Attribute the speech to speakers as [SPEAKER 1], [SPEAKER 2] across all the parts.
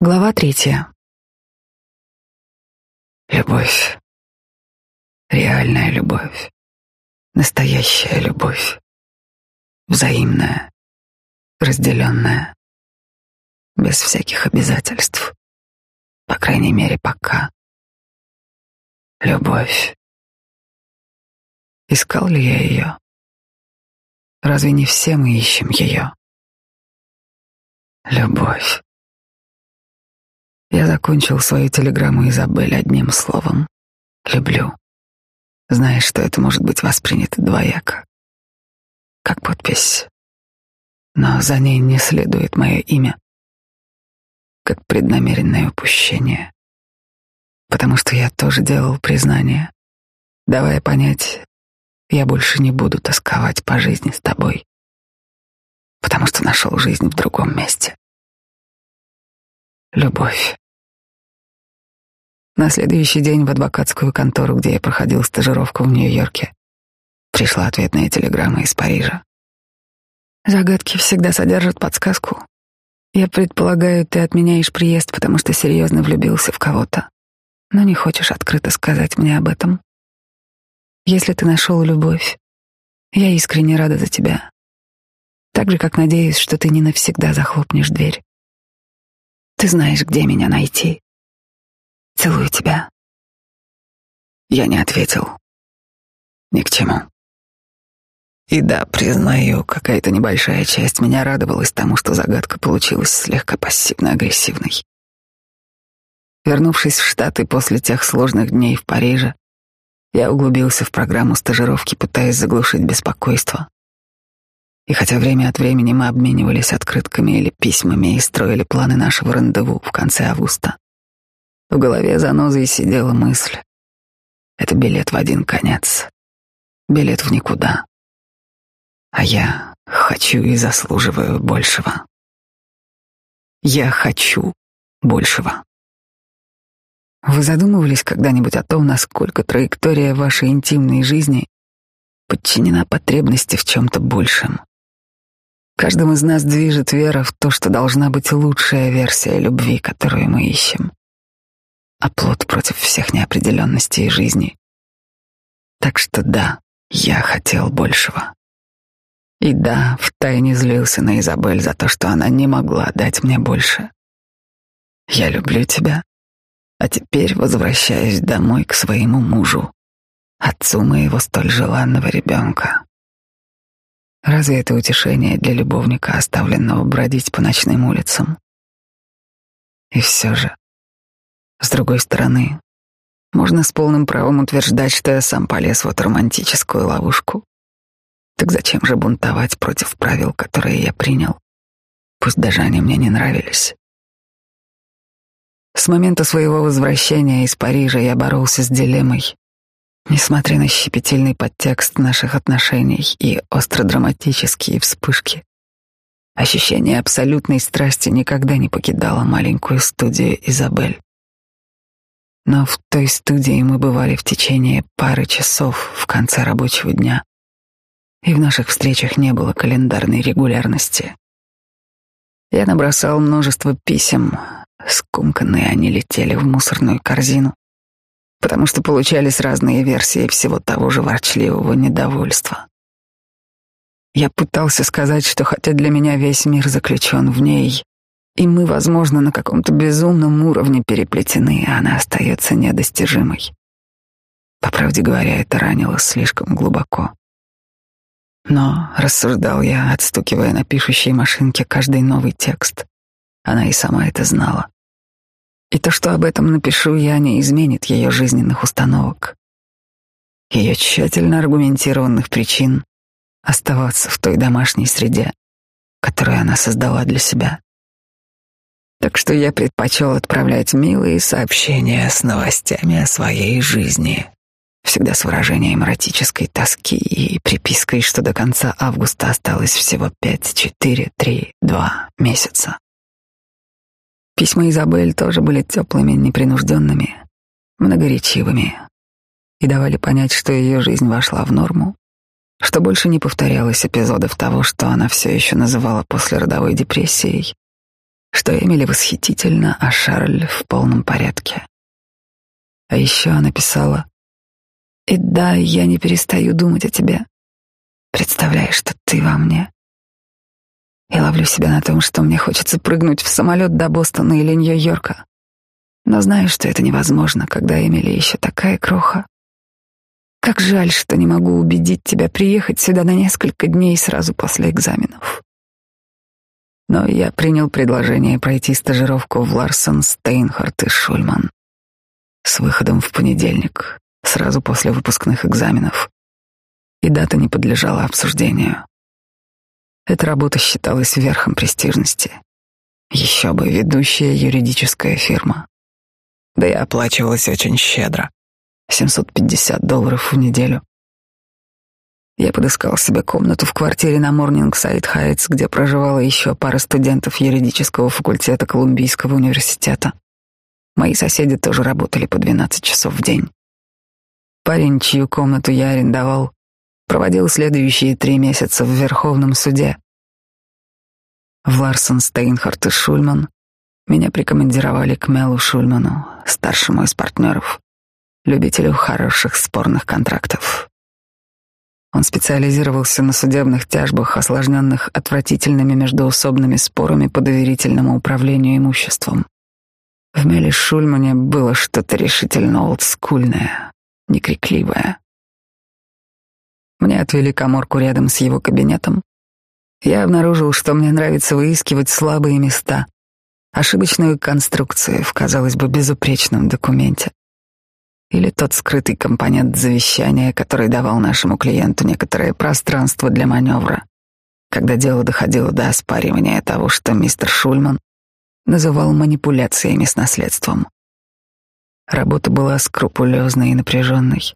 [SPEAKER 1] Глава третья.
[SPEAKER 2] Любовь. Реальная любовь. Настоящая любовь. Взаимная. Разделенная. Без всяких обязательств. По крайней мере, пока. Любовь. Искал ли я ее? Разве не все мы ищем ее? Любовь. Я закончил свою телеграмму Изабель одним словом. Люблю. Зная, что это может быть воспринято двояко. Как подпись. Но за ней не следует мое имя. Как преднамеренное упущение. Потому что я тоже делал признание, давая понять, я больше не буду тосковать по жизни с тобой, потому что нашел жизнь в другом месте. Любовь. На следующий день в адвокатскую контору, где я проходил стажировку в Нью-Йорке, пришла ответная телеграмма из Парижа.
[SPEAKER 1] Загадки всегда содержат подсказку. Я предполагаю, ты отменяешь приезд, потому что серьезно влюбился в кого-то, но не хочешь открыто сказать мне об этом. Если ты нашел любовь, я искренне рада за тебя. Так же, как надеюсь, что ты не навсегда захлопнешь дверь. Ты знаешь, где меня найти. Целую тебя.
[SPEAKER 2] Я не ответил. Ни к чему. И да, признаю, какая-то небольшая часть меня радовалась тому, что загадка получилась слегка пассивно-агрессивной. Вернувшись в Штаты после тех сложных дней в Париже, я углубился в программу стажировки, пытаясь заглушить беспокойство. И хотя время от времени мы обменивались открытками или письмами и строили планы нашего рандеву в конце августа, в голове занозой сидела мысль. Это билет в один конец. Билет в никуда. А я хочу и заслуживаю большего. Я хочу большего. Вы задумывались когда-нибудь о том, насколько траектория вашей интимной жизни подчинена потребности в чем-то большем? Каждым из нас движет вера в то, что должна быть лучшая версия любви, которую мы ищем оплот против всех неопределенностей жизни. Так что да, я хотел большего. И да, втайне злился на Изабель за то, что она не могла дать мне больше. Я люблю тебя, а теперь возвращаюсь домой к своему мужу, отцу моего столь желанного ребенка. Разве это утешение для любовника, оставленного бродить по ночным улицам? И все же с другой стороны, можно с полным правом утверждать, что я сам полез в эту романтическую ловушку. Так зачем же бунтовать против правил, которые я принял? Пусть даже они мне не нравились. С момента своего возвращения из Парижа я боролся с дилеммой. Несмотря на щепетильный подтекст наших отношений и остро-драматические вспышки, ощущение абсолютной страсти никогда не покидало маленькую студию Изабель. Но в той студии мы бывали в течение пары часов в конце рабочего дня, и в наших встречах не было календарной регулярности. Я набросал множество писем, скомканные они летели в мусорную корзину, потому что получались разные версии всего того же ворчливого недовольства. Я пытался сказать, что хотя для меня весь мир заключен в ней, и мы, возможно, на каком-то безумном уровне переплетены, а она остается недостижимой. По правде говоря, это ранило слишком глубоко. Но, рассуждал я, отстукивая на пишущей машинке каждый новый текст, она и сама это знала. И то, что об этом напишу я, не изменит ее жизненных установок, ее тщательно аргументированных причин оставаться в той домашней среде, которую она создала для себя. Так что я предпочел отправлять милые сообщения с новостями о своей жизни, всегда с выражением эротической тоски и припиской, что до конца августа осталось всего пять, четыре, три, два месяца. Письма Изабель тоже были теплыми, непринужденными, многоречивыми и давали понять, что ее жизнь вошла в норму, что больше не повторялось эпизодов того, что она все еще называла послеродовой депрессией, что Эмили восхитительно, а Шарль в полном порядке. А еще она писала, «И да, я не перестаю думать о тебе. Представляешь, что ты во мне. Я ловлю себя на том, что мне хочется прыгнуть в самолет до Бостона или Нью-Йорка. Но знаю, что это невозможно, когда Эмили еще такая кроха. Как жаль, что не могу убедить тебя приехать сюда на несколько дней сразу после экзаменов. Но я принял предложение пройти стажировку в Ларсон, Стейнхарт и Шульман с выходом в понедельник, сразу после выпускных экзаменов. И дата не подлежала обсуждению. Эта работа считалась верхом престижности. Еще бы ведущая юридическая фирма. Да и оплачивалась очень щедро. 750 долларов в неделю. Я подыскал себе комнату в квартире на Морнингсайд Хайтс, где проживала еще пара студентов юридического факультета Колумбийского университета. Мои соседи тоже работали по 12 часов в день. Парень, чью комнату я арендовал, проводил следующие три месяца в Верховном суде. В Ларсон, Стейнхарт и Шульман меня прикомандировали к Мелу Шульману, старшему из партнеров, любителю хороших спорных контрактов. Он специализировался на судебных тяжбах, осложненных отвратительными междоусобными спорами по доверительному управлению имуществом. В Меле Шульмане было что-то решительно олдскульное, некрикливое. Мне отвели коморку рядом с его кабинетом. Я обнаружил, что мне нравится выискивать слабые места, ошибочную конструкцию в, казалось бы, безупречном документе. Или тот скрытый компонент завещания, который давал нашему клиенту некоторое пространство для маневра, когда дело доходило до оспаривания того, что мистер Шульман называл манипуляциями с наследством. Работа была скрупулезной и напряженной.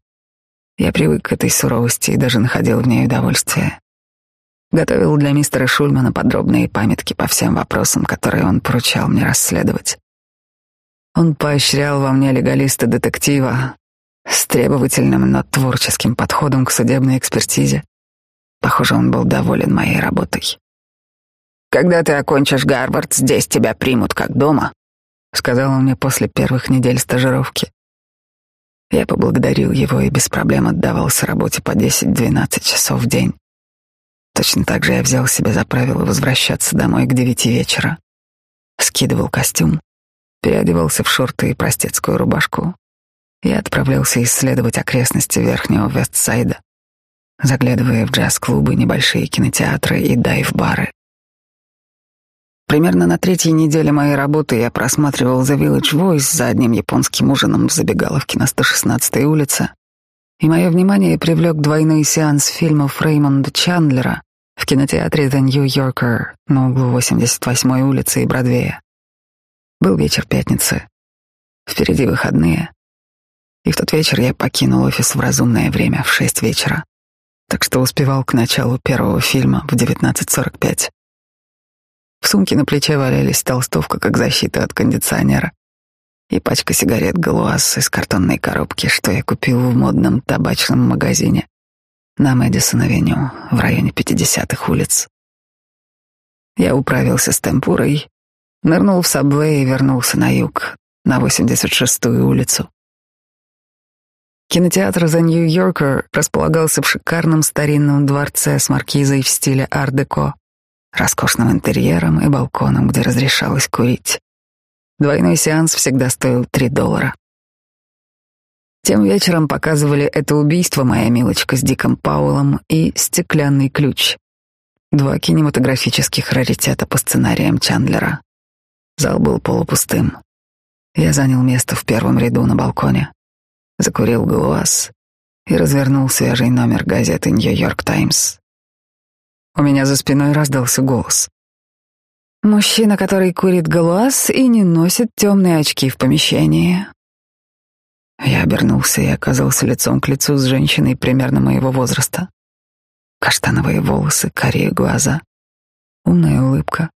[SPEAKER 2] Я привык к этой суровости и даже находил в ней удовольствие. Готовил для мистера Шульмана подробные памятки по всем вопросам, которые он поручал мне расследовать. Он поощрял во мне легалиста-детектива с требовательным, но творческим подходом к судебной экспертизе. Похоже, он был доволен моей работой. «Когда ты окончишь Гарвард, здесь тебя примут как дома», — сказал он мне после первых недель стажировки. Я поблагодарил его и без проблем отдавался работе по 10-12 часов в день. Точно так же я взял себе за правило возвращаться домой к девяти вечера. Скидывал костюм, переодевался в шорты и простецкую рубашку и отправлялся исследовать окрестности Верхнего Вестсайда, заглядывая в джаз-клубы, небольшие кинотеатры и дайв-бары. Примерно на третьей неделе моей работы я просматривал The Village Voice за одним японским ужином в забегаловке на 116-й улице, и мое внимание привлек двойной сеанс фильмов Реймонда Чандлера в кинотеатре The New Yorker на углу 88-й улицы и Бродвея. Был вечер пятницы, впереди выходные, и в тот вечер я покинул офис в разумное время в шесть вечера, так что успевал к началу первого фильма в 19.45. В сумке на плече валялись толстовка как защита от кондиционера и пачка сигарет «Галуаз» из картонной коробки, что я купил в модном табачном магазине на Мэдисон-авеню в районе 50-х улиц. Я управился с темпурой, нырнул в сабвей и вернулся на юг, на 86-ю улицу. Кинотеатр «The New Yorker» располагался в шикарном старинном дворце с маркизой в стиле ар-деко роскошным интерьером и балконом, где разрешалось курить. Двойной сеанс всегда стоил три доллара. Тем вечером показывали это убийство «Моя милочка» с Диком Пауэллом и «Стеклянный ключ». Два кинематографических раритета по сценариям Чандлера. Зал был полупустым. Я занял место в первом ряду на балконе, закурил галуаз и развернул свежий номер газеты «Нью-Йорк Таймс». У меня за спиной раздался голос. Мужчина, который курит галуаз и не носит темные очки в помещении. Я обернулся и оказался лицом к лицу с женщиной примерно моего возраста. Каштановые волосы, карие глаза, умная улыбка,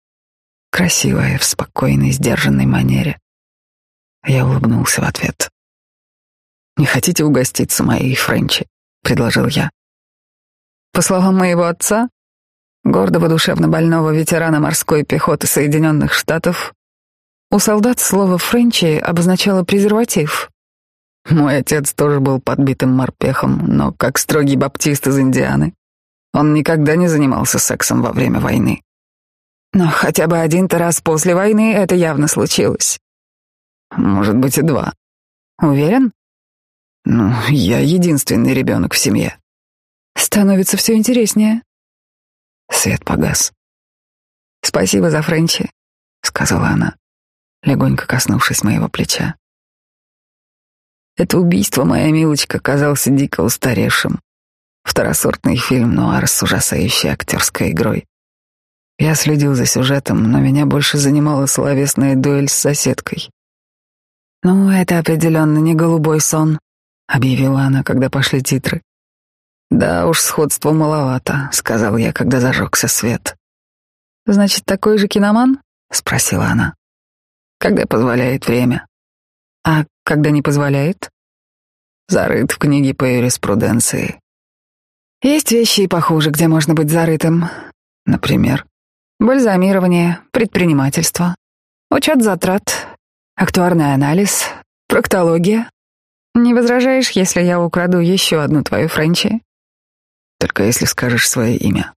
[SPEAKER 2] красивая в спокойной, сдержанной манере. Я улыбнулся в ответ. «Не хотите угоститься моей френчи?» — предложил я. По словам моего отца,
[SPEAKER 1] гордого душевно больного ветерана морской пехоты Соединенных Штатов, у солдат слово «френчи» обозначало презерватив. Мой отец тоже был подбитым морпехом, но как строгий баптист из Индианы. Он никогда не занимался сексом во время войны. Но хотя бы один-то раз после войны это явно случилось. Может быть, и два. Уверен? Ну, я единственный ребенок в семье. Становится все интереснее. Свет погас. Спасибо за Френчи, сказала она, легонько коснувшись моего плеча. Это убийство, моя милочка, казался дико устаревшим. Второсортный фильм нуар с ужасающей актерской игрой. Я следил за сюжетом, но меня больше занимала словесная дуэль с соседкой. «Ну, это определенно не голубой сон», — объявила она, когда пошли титры. «Да уж, сходства маловато», — сказал я, когда зажегся свет. «Значит, такой же киноман?» — спросила она. «Когда позволяет время». «А когда не позволяет?» «Зарыт в книге по юриспруденции». «Есть вещи и похуже, где можно быть зарытым. Например, бальзамирование, предпринимательство, учет затрат, актуарный анализ, проктология. Не возражаешь, если я украду еще одну твою Френчи? Только если скажешь свое имя.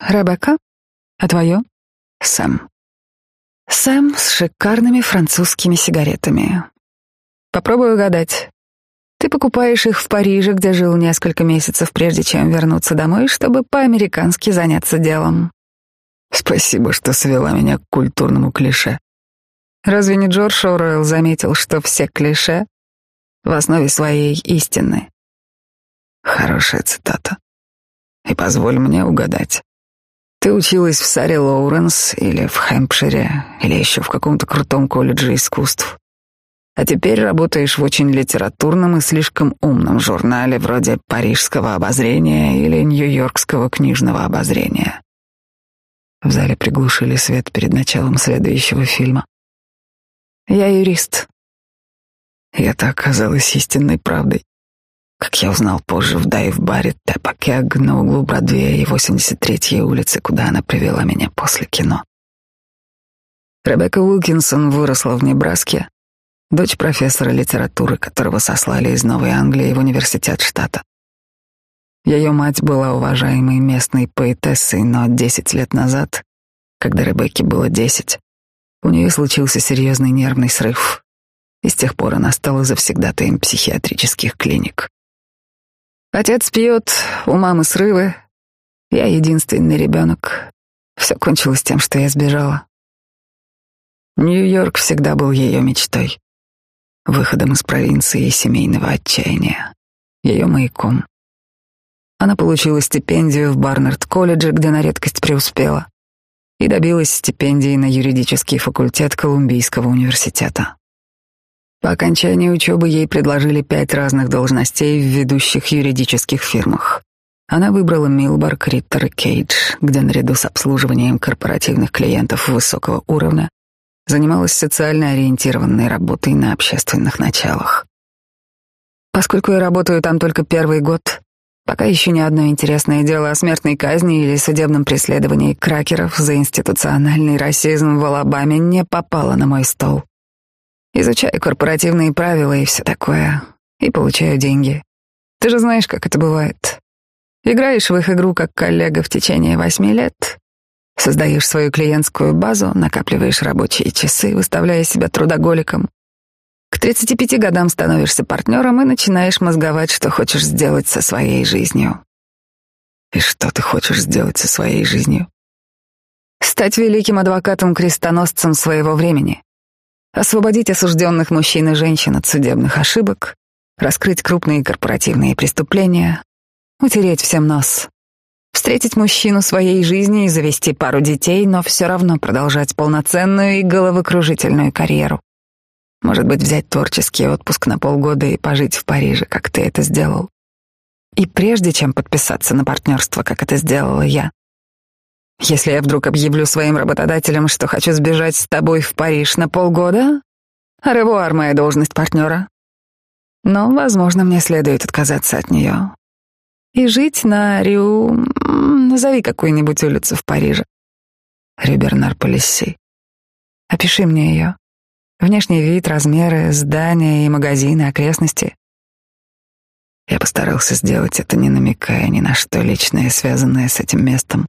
[SPEAKER 1] Ребекка? А твое? Сэм. Сэм с шикарными французскими сигаретами. Попробую угадать. Ты покупаешь их в Париже, где жил несколько месяцев, прежде чем вернуться домой, чтобы по-американски заняться делом. Спасибо, что свела меня к культурному клише. Разве не Джордж Оруэлл заметил, что все клише в основе своей истины? Хорошая цитата. И позволь мне угадать. Ты училась в Саре Лоуренс или в Хэмпшире, или еще в каком-то крутом колледже искусств. А теперь работаешь в очень литературном и слишком умном журнале вроде «Парижского обозрения» или «Нью-Йоркского книжного обозрения». В зале приглушили свет перед началом следующего фильма. Я юрист. И это оказалось истинной правдой. Как я узнал позже в дайв-баре Тепакег на углу Бродвея и 83-й улицы, куда она привела меня после кино. Ребекка Уилкинсон выросла в Небраске, дочь профессора литературы, которого сослали из Новой Англии в университет штата. Ее мать была уважаемой местной поэтессой, но 10 лет назад, когда Ребекке было 10, у нее случился серьезный нервный срыв, и с тех пор она стала завсегдатаем психиатрических клиник. Отец пьет, у мамы срывы, я единственный ребенок. Все кончилось тем, что я сбежала. Нью-Йорк всегда был ее мечтой, выходом из провинции и семейного отчаяния, ее маяком. Она получила стипендию в Барнард-колледже, где на редкость преуспела и добилась стипендии на юридический факультет Колумбийского университета. По окончании учебы ей предложили пять разных должностей в ведущих юридических фирмах. Она выбрала Милбарк, Риттер Кейдж, где наряду с обслуживанием корпоративных клиентов высокого уровня занималась социально ориентированной работой на общественных началах. Поскольку я работаю там только первый год, Пока еще ни одно интересное дело о смертной казни или судебном преследовании кракеров за институциональный расизм в Алабаме не попало на мой стол. Изучаю корпоративные правила и все такое, и получаю деньги. Ты же знаешь, как это бывает. Играешь в их игру как коллега в течение восьми лет, создаешь свою клиентскую базу, накапливаешь рабочие часы, выставляя себя трудоголиком, 35 годам становишься партнером и начинаешь мозговать, что хочешь сделать со своей жизнью. И что ты хочешь сделать со своей жизнью? Стать великим адвокатом-крестоносцем своего времени. Освободить осужденных мужчин и женщин от судебных ошибок, раскрыть крупные корпоративные преступления, утереть всем нос, встретить мужчину своей жизни и завести пару детей, но все равно продолжать полноценную и головокружительную карьеру. Может быть, взять творческий отпуск на полгода и пожить в Париже, как ты это сделал. И прежде чем подписаться на партнерство, как это сделала я, если я вдруг объявлю своим работодателям, что хочу сбежать с тобой в Париж на полгода, ревуар моя должность партнера. Но, возможно, мне следует отказаться от нее. и жить на Рю... Назови какую-нибудь улицу в Париже.
[SPEAKER 2] Рю Бернар-Полисси.
[SPEAKER 1] Опиши мне ее. Внешний вид, размеры, здания и магазины, окрестности.
[SPEAKER 2] Я постарался сделать это, не намекая ни на что личное, связанное с этим местом,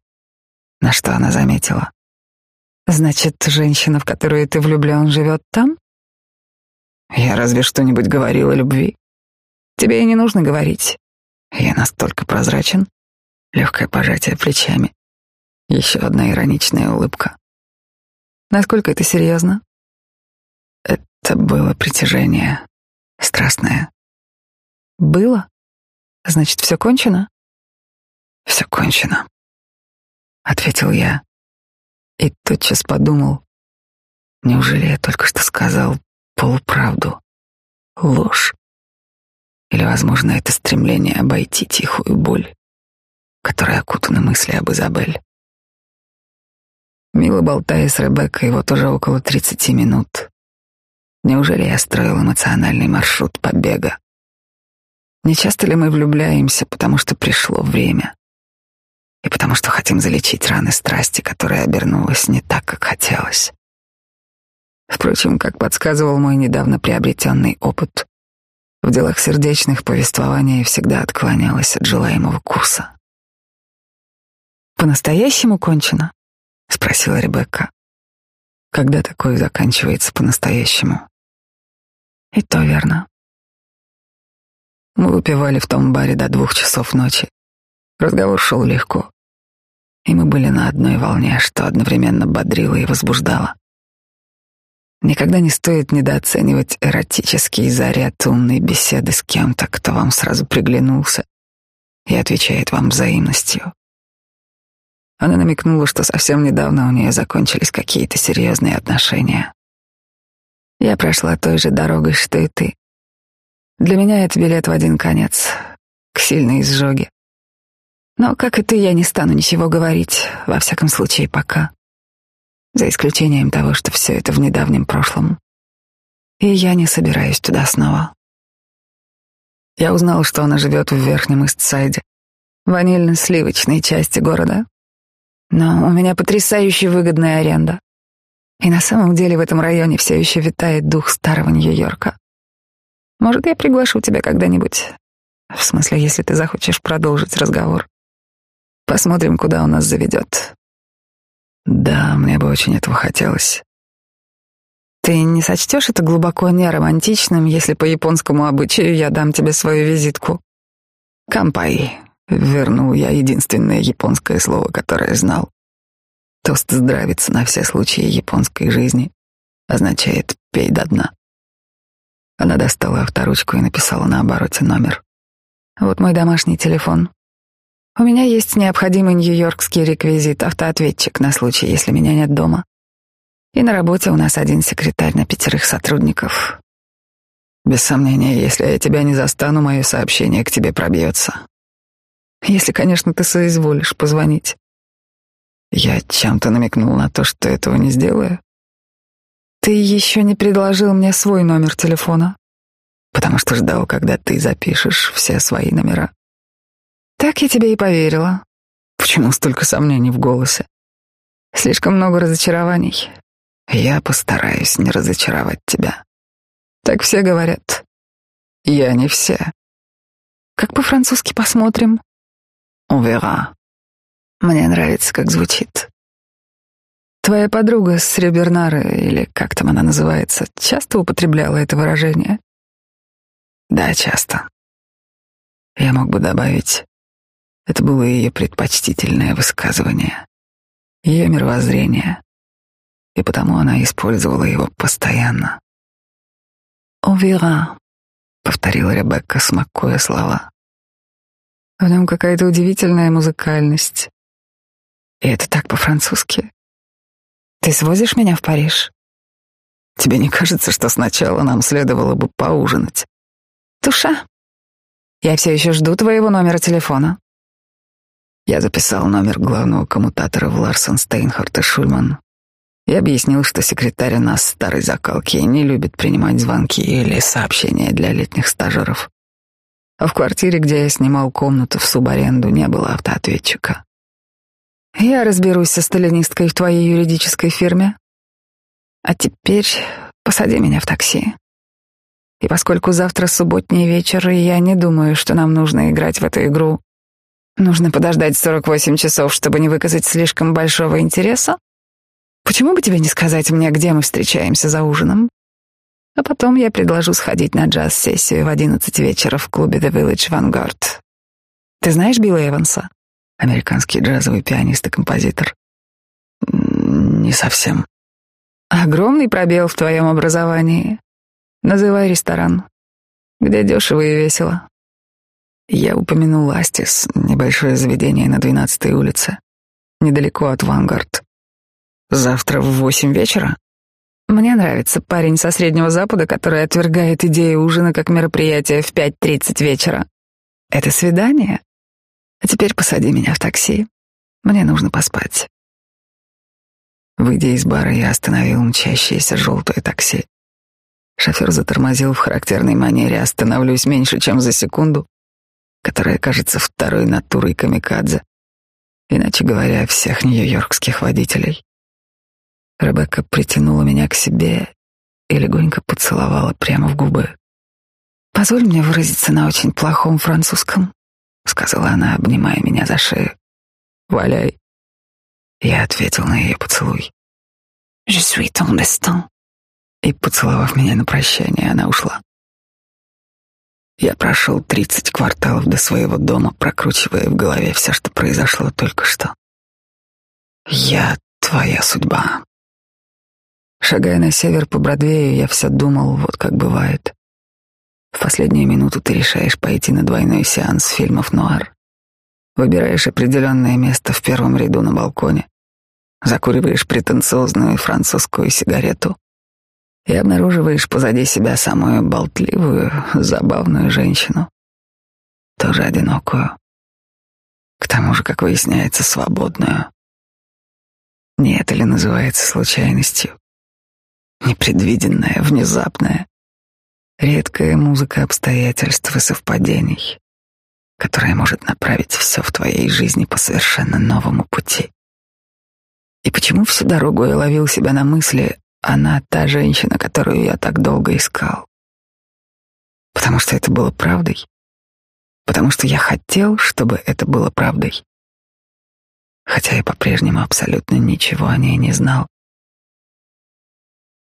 [SPEAKER 2] на что она заметила.
[SPEAKER 1] Значит, женщина, в которую ты влюблен, живет там?
[SPEAKER 2] Я разве что-нибудь говорил о любви?
[SPEAKER 1] Тебе и не нужно говорить.
[SPEAKER 2] Я настолько прозрачен. Легкое пожатие плечами. Еще одна ироничная улыбка.
[SPEAKER 1] Насколько это серьезно?
[SPEAKER 2] Это было притяжение. Страстное.
[SPEAKER 1] Было? Значит, все кончено?
[SPEAKER 2] Все кончено. Ответил я. И тотчас подумал. Неужели я только что сказал полуправду? Ложь? Или, возможно, это стремление обойти тихую боль, которая окутана мысли об Изабель. Мило болтая с Ребеккой вот уже около тридцати минут. Неужели я строил эмоциональный маршрут побега? Не часто ли мы влюбляемся, потому что пришло время? И потому что хотим залечить раны страсти, которая обернулась не так, как хотелось. Впрочем, как подсказывал мой недавно приобретенный опыт, в делах сердечных повествования всегда отклонялась от желаемого курса.
[SPEAKER 1] «По-настоящему кончено?»
[SPEAKER 2] — спросила Ребекка. «Когда такое заканчивается по-настоящему?»
[SPEAKER 1] «И то верно».
[SPEAKER 2] Мы выпивали в том баре до двух часов ночи. Разговор шел легко, и мы были на одной волне, что одновременно бодрило и возбуждало. Никогда не стоит недооценивать эротический заряд умной беседы с кем-то, кто вам сразу приглянулся и отвечает вам взаимностью. Она намекнула, что совсем недавно у нее закончились какие-то серьезные отношения. Я прошла той же дорогой, что и ты. Для меня это билет в один конец, к сильной изжоге. Но, как и ты, я не стану ничего говорить, во всяком случае, пока за исключением того, что все это в недавнем прошлом. И я не собираюсь туда снова. Я узнал, что она живет в Верхнем Истсайде, ванильно-сливочной части города. Но у меня потрясающе выгодная аренда. И на самом деле в этом районе все еще витает дух старого Нью-Йорка. Может, я приглашу тебя когда-нибудь? В смысле, если ты захочешь продолжить разговор. Посмотрим, куда он нас заведет. Да, мне бы очень этого хотелось.
[SPEAKER 1] Ты не сочтешь это глубоко неромантичным, если по японскому обычаю я дам тебе свою визитку?
[SPEAKER 2] Кампай. Вернул я единственное японское слово, которое знал. Тост здравится на все случаи японской жизни означает «пей до дна». Она достала авторучку и написала на обороте номер.
[SPEAKER 1] Вот мой домашний телефон. У меня есть необходимый нью-йоркский реквизит, автоответчик на случай, если меня нет дома. И на работе у нас один секретарь на пятерых сотрудников.
[SPEAKER 2] Без сомнения, если я тебя не застану, мое сообщение к тебе пробьется.
[SPEAKER 1] Если, конечно, ты соизволишь позвонить.
[SPEAKER 2] Я чем-то намекнул на то, что этого не сделаю.
[SPEAKER 1] Ты еще не предложил мне свой номер телефона.
[SPEAKER 2] Потому что ждал, когда ты запишешь все свои номера.
[SPEAKER 1] Так я тебе и поверила.
[SPEAKER 2] Почему столько сомнений в голосе?
[SPEAKER 1] Слишком много разочарований.
[SPEAKER 2] Я постараюсь не разочаровать тебя.
[SPEAKER 1] Так все говорят.
[SPEAKER 2] Я не все.
[SPEAKER 1] Как по-французски посмотрим?
[SPEAKER 2] On verra. Мне нравится, как звучит.
[SPEAKER 1] Твоя подруга с Ребернары, или как там она называется, часто употребляла это выражение?
[SPEAKER 2] Да, часто. Я мог бы добавить это было ее предпочтительное высказывание, ее мировоззрение, и потому она использовала его постоянно.
[SPEAKER 1] «On verra», —
[SPEAKER 2] повторила Ребекка, смакуя слова.
[SPEAKER 1] В нем какая-то удивительная музыкальность.
[SPEAKER 2] И это так по-французски.
[SPEAKER 1] Ты свозишь меня в Париж?
[SPEAKER 2] Тебе не кажется, что сначала нам следовало бы поужинать?
[SPEAKER 1] Туша. Я все еще жду твоего номера телефона.
[SPEAKER 2] Я записал номер главного коммутатора в Ларсон, Стейнхарт и Шульман и объяснил, что секретарь у нас старой закалки и не любит принимать звонки или сообщения для летних стажеров.
[SPEAKER 1] а в квартире, где я снимал комнату в субаренду, не было автоответчика. Я разберусь со сталинисткой в твоей юридической фирме. А теперь посади меня в такси. И поскольку завтра субботний вечер, и я не думаю, что нам нужно играть в эту игру, нужно подождать 48 часов, чтобы не выказать слишком большого интереса, почему бы тебе не сказать мне, где мы встречаемся за ужином? А потом я предложу сходить на джаз-сессию в 11 вечера в клубе The Village Vanguard. Ты знаешь Билла Эванса? Американский джазовый пианист и композитор.
[SPEAKER 2] Не совсем.
[SPEAKER 1] Огромный пробел в твоем образовании. Называй ресторан, где дешево и весело.
[SPEAKER 2] Я упомянул Астис, небольшое заведение на 12-й улице, недалеко от Вангард. Завтра в восемь вечера?
[SPEAKER 1] Мне нравится парень со Среднего Запада, который отвергает идею ужина как мероприятие в 5.30 вечера. Это свидание? А теперь посади меня в такси. Мне нужно поспать.
[SPEAKER 2] Выйдя из бара, я остановил мчащееся желтое такси. Шофер затормозил в характерной манере «остановлюсь меньше, чем за секунду», которая кажется второй натурой камикадзе, иначе говоря, всех нью-йоркских водителей. Ребекка притянула меня к себе и легонько поцеловала прямо в губы.
[SPEAKER 1] «Позволь мне выразиться на очень плохом французском», — сказала она, обнимая меня за шею.
[SPEAKER 2] «Валяй». Я ответил на ее поцелуй.
[SPEAKER 1] «Je suis ton destin»,
[SPEAKER 2] и, поцеловав меня на прощание, она ушла. Я прошел тридцать кварталов до своего дома, прокручивая в голове все, что произошло только что. Я твоя судьба. Шагая на север по Бродвею, я все думал, вот как бывает. В последнюю минуту ты решаешь пойти на двойной сеанс фильмов «Нуар». Выбираешь определенное место в первом ряду на балконе, закуриваешь претенциозную французскую сигарету и обнаруживаешь позади себя самую болтливую, забавную женщину, тоже одинокую, к тому же, как выясняется, свободную. Не это ли называется случайностью? Непредвиденная, внезапная, редкая музыка обстоятельств и совпадений, которая может направить все в твоей жизни по совершенно новому пути. И почему всю дорогу я ловил себя на мысли она та женщина, которую я так долго искал. Потому что это было правдой. Потому что я хотел, чтобы это было правдой. Хотя я по-прежнему абсолютно ничего о ней не знал.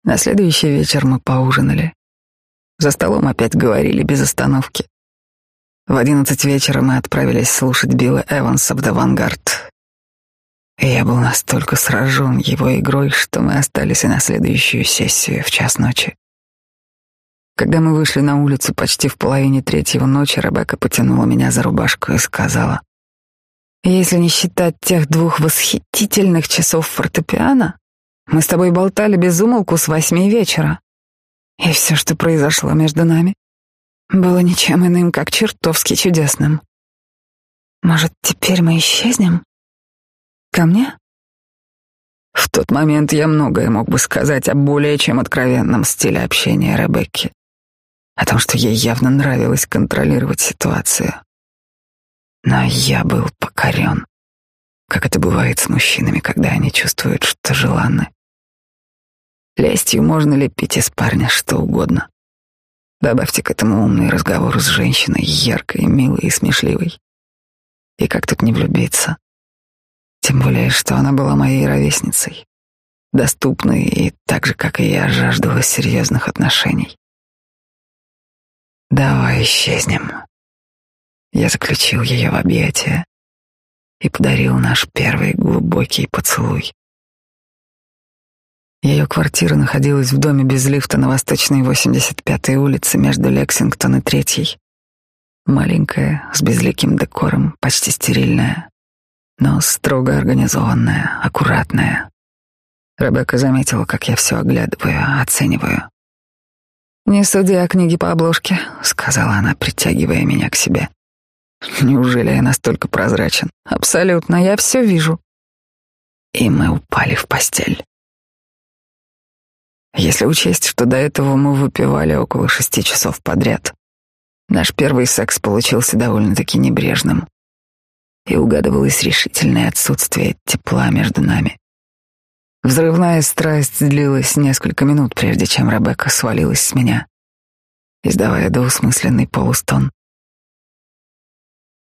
[SPEAKER 2] На следующий вечер мы поужинали. За столом опять говорили без остановки. В одиннадцать вечера мы отправились слушать Билла Эванса в «Давангард», и я был настолько сражен его игрой, что мы остались и на следующую сессию в час ночи. Когда мы вышли на улицу почти в половине третьего ночи, Ребекка потянула меня за рубашку и сказала, «Если не считать тех двух восхитительных часов фортепиано, мы с тобой болтали без умолку с восьми вечера, и все, что произошло между нами, было ничем иным, как чертовски чудесным. Может, теперь мы исчезнем?» Ко мне? В тот момент я многое мог бы сказать о более чем откровенном стиле общения Ребекки, о том, что ей явно нравилось контролировать ситуацию. Но я был покорен, как это бывает с мужчинами, когда они чувствуют, что желанны. Лестью можно лепить из парня что угодно. Добавьте к этому умный разговор с женщиной, яркой, милой и смешливой. И как тут не влюбиться? Тем более, что она была моей ровесницей, доступной и так же, как и я, жаждала серьезных отношений. Давай исчезнем. Я заключил ее в объятия и подарил наш первый глубокий поцелуй. Ее квартира находилась в доме без лифта на восточной 85-й улице между Лексингтон и Третьей. Маленькая, с безликим декором, почти стерильная но строго организованная, аккуратная. Ребекка заметила, как я все оглядываю, оцениваю. «Не суди о книге по обложке», — сказала она, притягивая меня к себе. «Неужели я настолько прозрачен?» «Абсолютно, я все вижу». И мы упали в постель. Если учесть, что до этого мы выпивали около шести часов подряд, Наш первый секс получился довольно-таки небрежным, и угадывалось решительное отсутствие тепла между нами. Взрывная страсть длилась несколько минут, прежде чем Ребекка свалилась с меня, издавая двусмысленный полустон.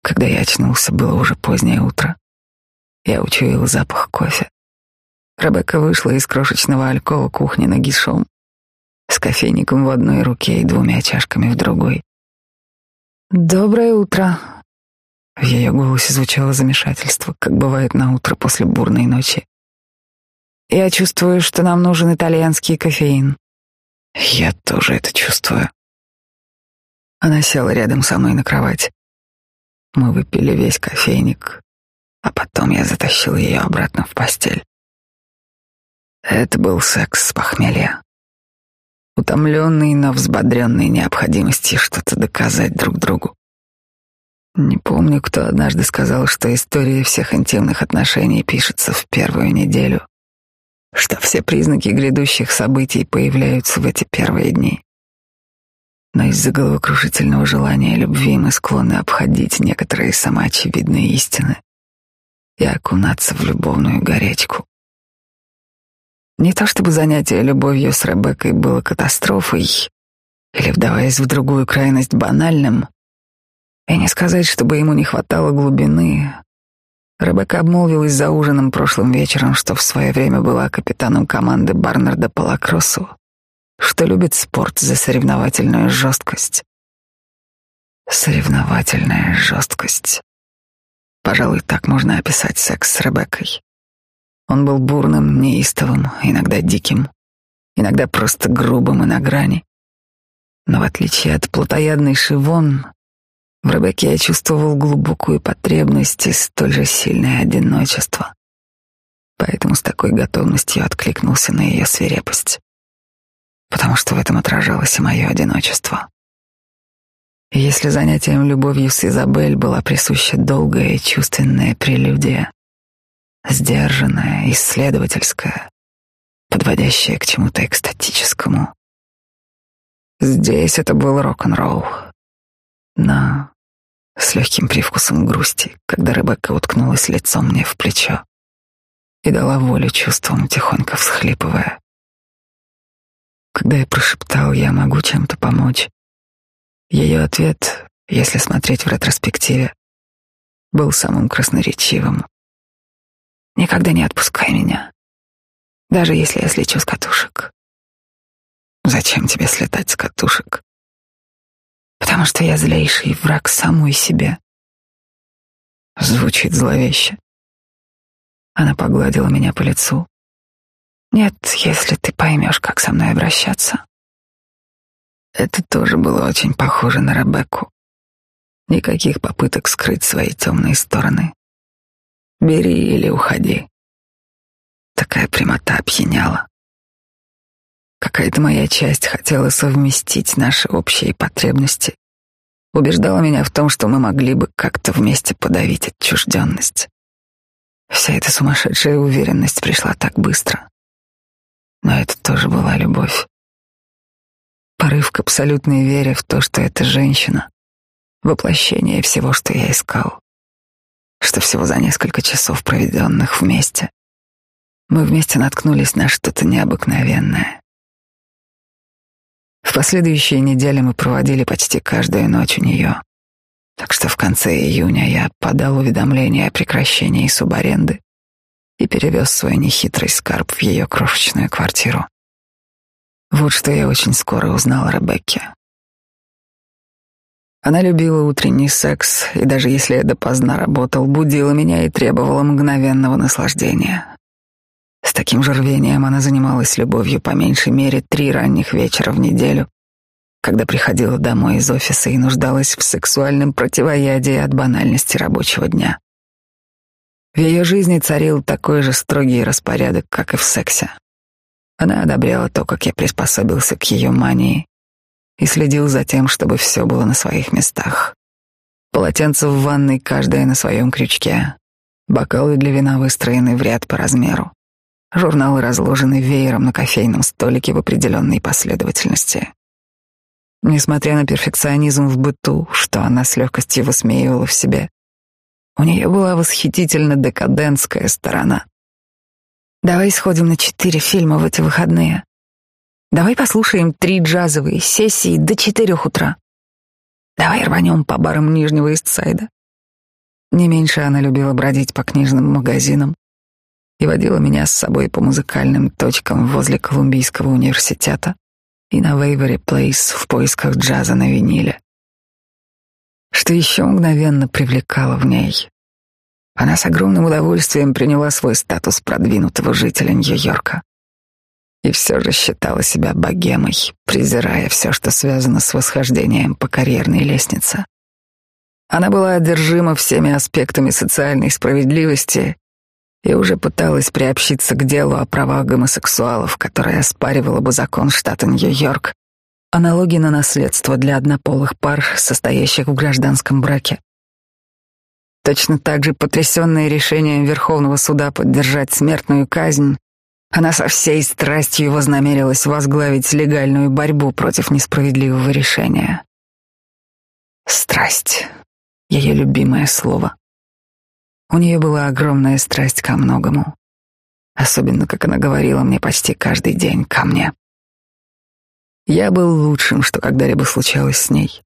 [SPEAKER 2] Когда я очнулся, было уже позднее утро. Я учуял запах кофе. Ребекка вышла из крошечного алькова кухни на гишом с кофейником в одной руке и двумя чашками в другой. «Доброе утро!» В ее голосе звучало замешательство, как бывает на утро после бурной ночи. «Я чувствую, что нам нужен итальянский кофеин». «Я тоже это чувствую». Она села рядом со мной на кровать. Мы выпили весь кофейник, а потом я затащил ее обратно в постель. Это был секс с похмелья утомленный, но взбодренный необходимостью что-то доказать друг другу. Не помню, кто однажды сказал, что история всех интимных отношений пишется в первую неделю, что все признаки грядущих событий появляются в эти первые дни. Но из-за головокружительного желания любви мы склонны обходить некоторые самоочевидные истины и окунаться в любовную горячку. Не то чтобы занятие любовью с Ребеккой было катастрофой или, вдаваясь в другую крайность, банальным, и не сказать, чтобы ему не хватало глубины. Ребекка обмолвилась за ужином прошлым вечером, что в свое время была капитаном команды Барнарда по лакроссу, что любит спорт за соревновательную жесткость. Соревновательная жесткость. Пожалуй, так можно описать секс с Ребеккой. Он был бурным, неистовым, иногда диким, иногда просто грубым и на грани. Но в отличие от плотоядной Шивон, в Ребекке я чувствовал глубокую потребность и столь же сильное одиночество. Поэтому с такой готовностью откликнулся на ее свирепость. Потому что в этом отражалось и мое одиночество. И если занятием любовью с Изабель была присуща долгая и чувственная прелюдия, сдержанная, исследовательская, подводящая к чему-то экстатическому. Здесь это был рок-н-ролл, но с легким привкусом грусти, когда Ребекка уткнулась лицом мне в плечо и дала волю чувствам, тихонько всхлипывая. Когда я прошептал «я могу чем-то помочь», ее ответ, если смотреть в ретроспективе, был самым красноречивым. Никогда не отпускай меня, даже если я слечу с катушек. Зачем тебе слетать с катушек? Потому что я злейший враг самой себе. Звучит зловеще. Она погладила меня по лицу. Нет, если ты поймешь, как со мной обращаться. Это тоже было очень похоже на Ребекку. Никаких попыток скрыть свои темные стороны. Бери или уходи. Такая прямота опьяняла. Какая-то моя часть хотела совместить наши общие потребности, убеждала меня в том, что мы могли бы как-то вместе подавить отчужденность. Вся эта сумасшедшая уверенность пришла так быстро. Но это тоже была любовь. Порыв к абсолютной вере в то, что эта женщина — воплощение всего, что я искал что всего за несколько часов, проведенных вместе, мы вместе наткнулись на что-то необыкновенное. В последующие недели мы проводили почти каждую ночь у нее, так что в конце июня я подал уведомление о прекращении субаренды и перевез свой нехитрый скарб в ее крошечную квартиру. Вот что я очень скоро узнал о Ребекке. Она любила утренний секс, и даже если я допоздна работал, будила меня и требовала мгновенного наслаждения. С таким же рвением она занималась любовью по меньшей мере три ранних вечера в неделю, когда приходила домой из офиса и нуждалась в сексуальном противоядии от банальности рабочего дня. В ее жизни царил такой же строгий распорядок, как и в сексе. Она одобряла то, как я приспособился к ее мании, и следил за тем, чтобы все было на своих местах. Полотенце в ванной, каждое на своем крючке. Бокалы для вина выстроены в ряд по размеру. Журналы разложены веером на кофейном столике в определенной последовательности. Несмотря на перфекционизм в быту, что она с легкостью высмеивала в себе, у нее была восхитительно декадентская сторона. Давай сходим на четыре фильма в эти выходные. Давай послушаем три джазовые сессии до четырех утра. Давай рванем по барам Нижнего Истсайда. Не меньше она любила бродить по книжным магазинам и водила меня с собой по музыкальным точкам возле Колумбийского университета и на Вейвери Плейс в поисках джаза на виниле. Что еще мгновенно привлекало в ней? Она с огромным удовольствием приняла свой статус продвинутого жителя Нью-Йорка и все же считала себя богемой, презирая все, что связано с восхождением по карьерной лестнице. Она была одержима всеми аспектами социальной справедливости и уже пыталась приобщиться к делу о правах гомосексуалов, которое оспаривало бы закон штата Нью-Йорк, о налоге на наследство для однополых пар, состоящих в гражданском браке. Точно так же потрясенная решением Верховного суда поддержать смертную казнь, она со всей страстью вознамерилась возглавить легальную борьбу против несправедливого решения. Страсть — ее любимое слово. У нее была огромная страсть ко многому, особенно, как она говорила мне почти каждый день, ко мне. Я был лучшим, что когда-либо случалось с ней.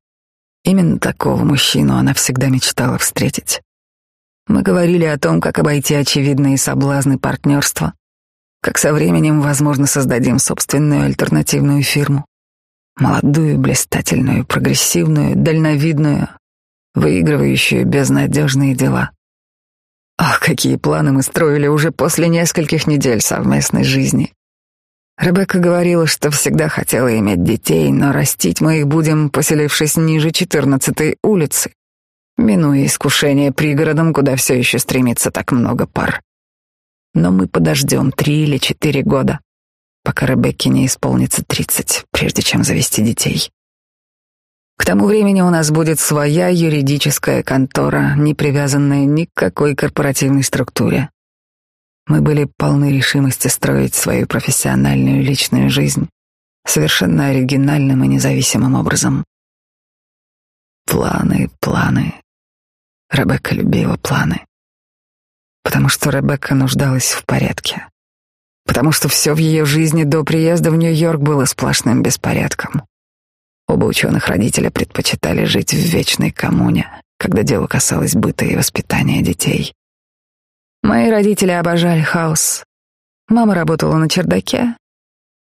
[SPEAKER 2] Именно такого мужчину она всегда мечтала встретить. Мы говорили о том, как обойти очевидные соблазны партнерства, как со временем, возможно, создадим собственную альтернативную фирму. Молодую, блистательную, прогрессивную, дальновидную, выигрывающую безнадежные дела. Ах, какие планы мы строили уже после нескольких недель совместной жизни. Ребекка говорила, что всегда хотела иметь детей, но растить мы их будем, поселившись ниже 14-й улицы, минуя искушение пригородом, куда все еще стремится так много пар. Но мы подождем три или четыре года, пока Ребекке не исполнится тридцать, прежде чем завести детей. К тому времени у нас будет своя юридическая контора, не привязанная ни к какой корпоративной структуре. Мы были полны решимости строить свою профессиональную личную жизнь совершенно оригинальным и независимым образом. Планы, планы. Ребекка любила планы. Потому что Ребекка нуждалась в порядке. Потому что все в ее жизни до приезда в Нью-Йорк было сплошным беспорядком. Оба ученых родителя предпочитали жить в вечной коммуне, когда дело касалось быта и воспитания детей. Мои родители обожали хаос. Мама работала на чердаке.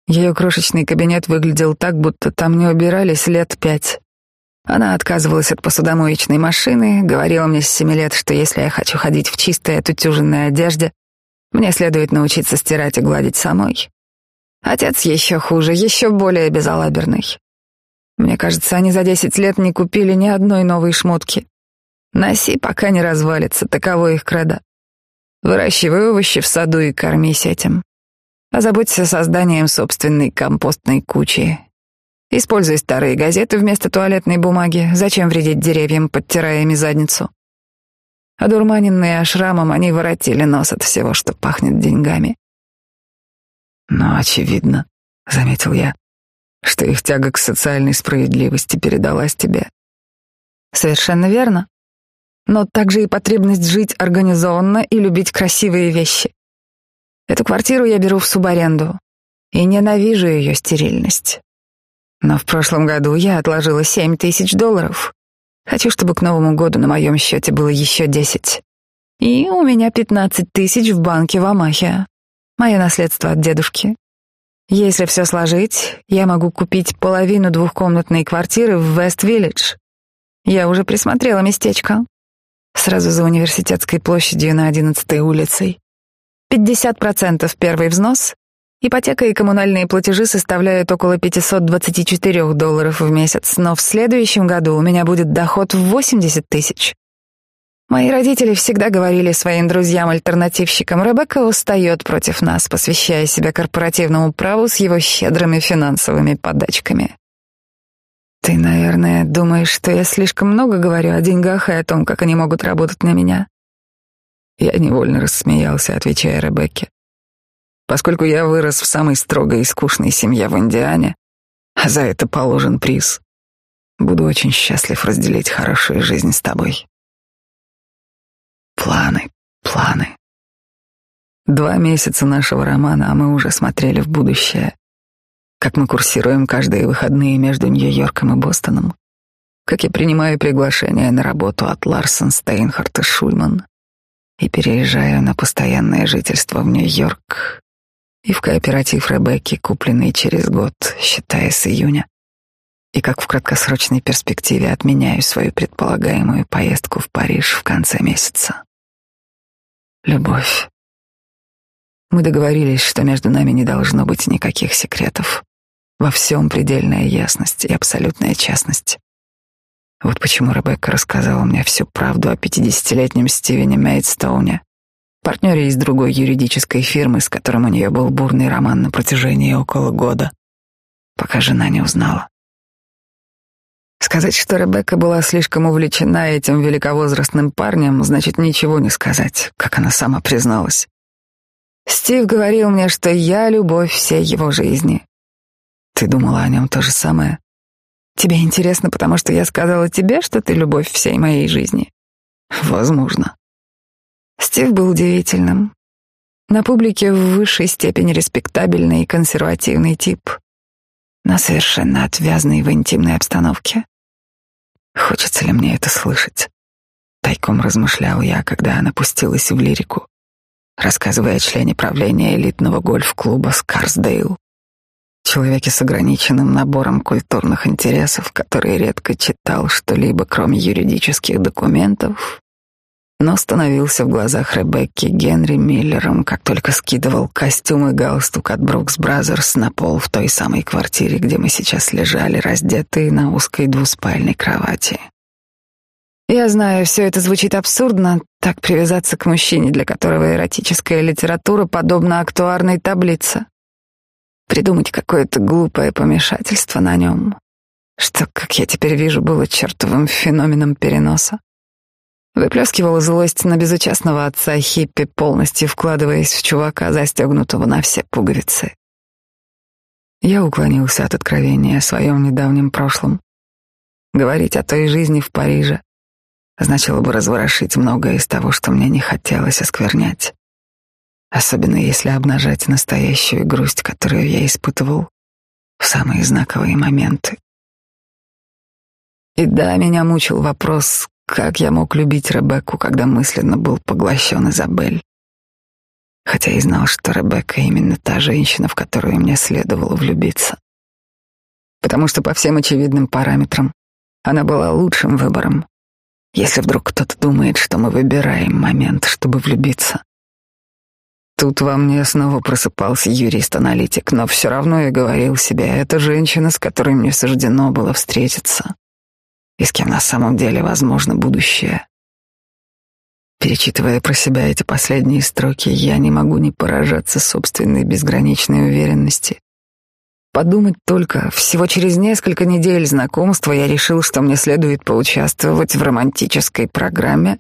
[SPEAKER 2] Ее крошечный кабинет выглядел так, будто там не убирались лет пять. Она отказывалась от посудомоечной машины, говорила мне с семи лет, что если я хочу ходить в чистой отутюженной одежде, мне следует научиться стирать и гладить самой. Отец еще хуже, еще более безалаберный. Мне кажется, они за десять лет не купили ни одной новой шмотки. Носи, пока не развалится, таково их кредо. Выращивай овощи в саду и кормись этим. Озаботься созданием собственной компостной кучи. Используй старые газеты вместо туалетной бумаги. Зачем вредить деревьям, подтирая ими задницу? Одурманенные ашрамом, они воротили нос от всего, что пахнет деньгами. Но очевидно, — заметил я, что их тяга к социальной справедливости передалась тебе. Совершенно верно. Но также и потребность жить организованно и любить красивые вещи. Эту квартиру я беру в субаренду и ненавижу ее стерильность. Но в прошлом году я отложила семь тысяч долларов. Хочу, чтобы к Новому году на моем счете было еще десять. И у меня пятнадцать тысяч в банке в Амахе. Мое наследство от дедушки. Если все сложить, я могу купить половину двухкомнатной квартиры в Вест-Виллидж. Я уже присмотрела местечко. Сразу за университетской площадью на 11-й улицей. 50% первый взнос. Ипотека и коммунальные платежи составляют около 524 долларов в месяц, но в следующем году у меня будет доход в 80 тысяч. Мои родители всегда говорили своим друзьям-альтернативщикам, Ребекка устает против нас, посвящая себя корпоративному праву с его щедрыми финансовыми подачками. Ты, наверное, думаешь, что я слишком много говорю о деньгах и о том, как они могут работать на меня? Я невольно рассмеялся, отвечая Ребекке. Поскольку я вырос в самой строгой и скучной семье в Индиане, а за это положен приз. Буду очень счастлив разделить хорошую жизнь с тобой. Планы, планы. Два месяца нашего романа, а мы уже смотрели в будущее. Как мы курсируем каждые выходные между Нью-Йорком и Бостоном. Как я принимаю приглашение на работу от Ларсон, Стейнхарт Шульман и переезжаю на постоянное жительство в Нью-Йорк и в кооператив Ребекки, купленный через год, считая с июня, и как в краткосрочной перспективе отменяю свою предполагаемую поездку в Париж в конце месяца. Любовь. Мы договорились, что между нами не должно быть никаких секретов. Во всем предельная ясность и абсолютная частность. Вот почему Ребекка рассказала мне всю правду о пятидесятилетнем Стивене Мейдстоуне, партнере из другой юридической фирмы, с которым у нее был бурный роман на протяжении около года, пока жена не узнала. Сказать, что Ребекка была слишком увлечена этим великовозрастным парнем, значит ничего не сказать, как она сама призналась. Стив говорил мне, что я любовь всей его жизни. Ты думала о нем то же самое? Тебе интересно, потому что я сказала тебе, что ты любовь всей моей жизни? Возможно. Стив был удивительным. На публике в высшей степени респектабельный и консервативный тип, но совершенно отвязный в интимной обстановке. Хочется ли мне это слышать? Тайком размышлял я, когда она пустилась в лирику, рассказывая о члене правления элитного гольф-клуба Скарсдейл, человеке с ограниченным набором культурных интересов, который редко читал что-либо, кроме юридических документов но становился в глазах Ребекки Генри Миллером, как только скидывал костюм и галстук от Brooks Brothers на пол в той самой квартире, где мы сейчас лежали, раздетые на узкой двуспальной кровати. Я знаю, все это звучит абсурдно, так привязаться к мужчине, для которого эротическая литература подобна актуарной таблице. Придумать какое-то глупое помешательство на нем, что, как я теперь вижу, было чертовым феноменом переноса. Выплескивала злость на безучастного отца Хиппи, полностью вкладываясь в чувака, застегнутого на все пуговицы. Я уклонился от откровения о своем недавнем прошлом. Говорить о той жизни в Париже значило бы разворошить многое из того, что мне не хотелось осквернять. Особенно если обнажать настоящую грусть, которую я испытывал в самые знаковые моменты. И да, меня мучил вопрос, как я мог любить Ребекку, когда мысленно был поглощен Изабель? Хотя и знал, что Ребекка именно та женщина, в которую мне следовало влюбиться. Потому что по всем очевидным параметрам она была лучшим выбором. Если вдруг кто-то думает, что мы выбираем момент, чтобы влюбиться. Тут во мне снова просыпался юрист-аналитик, но все равно я говорил себе, это женщина, с которой мне суждено было встретиться и с кем на самом деле возможно будущее. Перечитывая про себя эти последние строки, я не могу не поражаться собственной безграничной уверенности. Подумать только, всего через несколько недель знакомства я решил, что мне следует поучаствовать в романтической программе,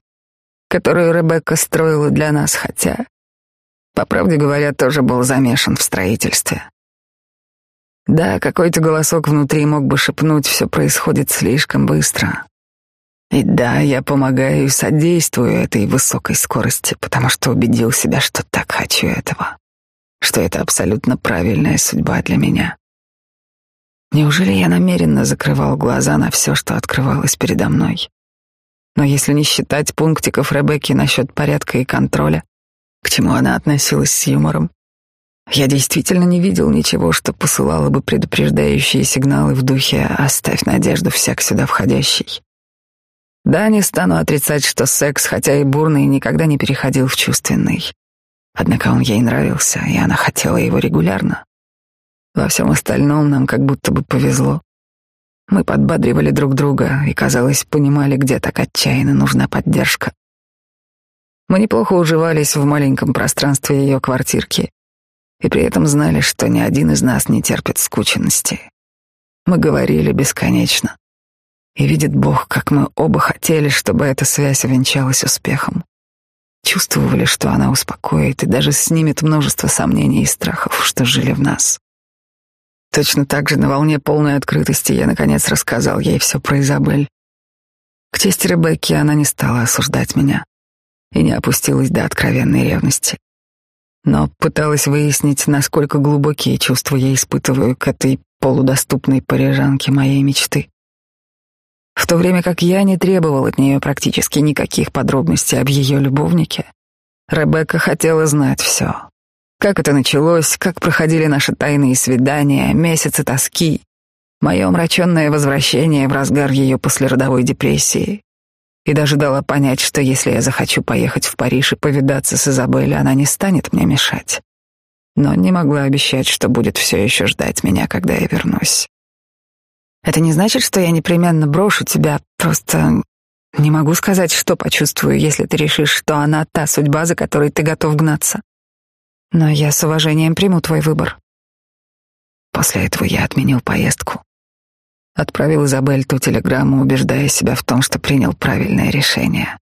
[SPEAKER 2] которую Ребекка строила для нас, хотя, по правде говоря, тоже был замешан в строительстве. Да, какой-то голосок внутри мог бы шепнуть, все происходит слишком быстро. И да, я помогаю и содействую этой высокой скорости, потому что убедил себя, что так хочу этого, что это абсолютно правильная судьба для меня. Неужели я намеренно закрывал глаза на все, что открывалось передо мной? Но если не считать пунктиков Ребекки насчет порядка и контроля, к чему она относилась с юмором, я действительно не видел ничего, что посылало бы предупреждающие сигналы в духе «оставь надежду всяк сюда входящий». Да, не стану отрицать, что секс, хотя и бурный, никогда не переходил в чувственный. Однако он ей нравился, и она хотела его регулярно. Во всем остальном нам как будто бы повезло. Мы подбадривали друг друга и, казалось, понимали, где так отчаянно нужна поддержка. Мы неплохо уживались в маленьком пространстве ее квартирки и при этом знали, что ни один из нас не терпит скученности. Мы говорили бесконечно. И видит Бог, как мы оба хотели, чтобы эта связь увенчалась успехом. Чувствовали, что она успокоит и даже снимет множество сомнений и страхов, что жили в нас. Точно так же на волне полной открытости я, наконец, рассказал ей все про Изабель. К чести Ребекки она не стала осуждать меня и не опустилась до откровенной ревности, но пыталась выяснить, насколько глубокие чувства я испытываю к этой полудоступной парижанке моей мечты. В то время как я не требовал от нее практически никаких подробностей об ее любовнике, Ребекка хотела знать все. Как это началось, как проходили наши тайные свидания, месяцы тоски, мое омраченное возвращение в разгар ее послеродовой депрессии. И даже дала понять, что если я захочу поехать в Париж и повидаться с Изабеллой, она не станет мне мешать. Но не могла обещать, что будет все еще ждать меня, когда я вернусь. Это не значит, что я непременно брошу тебя, просто не могу сказать, что почувствую, если ты решишь, что она та судьба, за которой ты готов гнаться. Но я с уважением приму твой выбор. После этого я отменил поездку. Отправил Изабель ту телеграмму, убеждая себя в том, что принял правильное решение.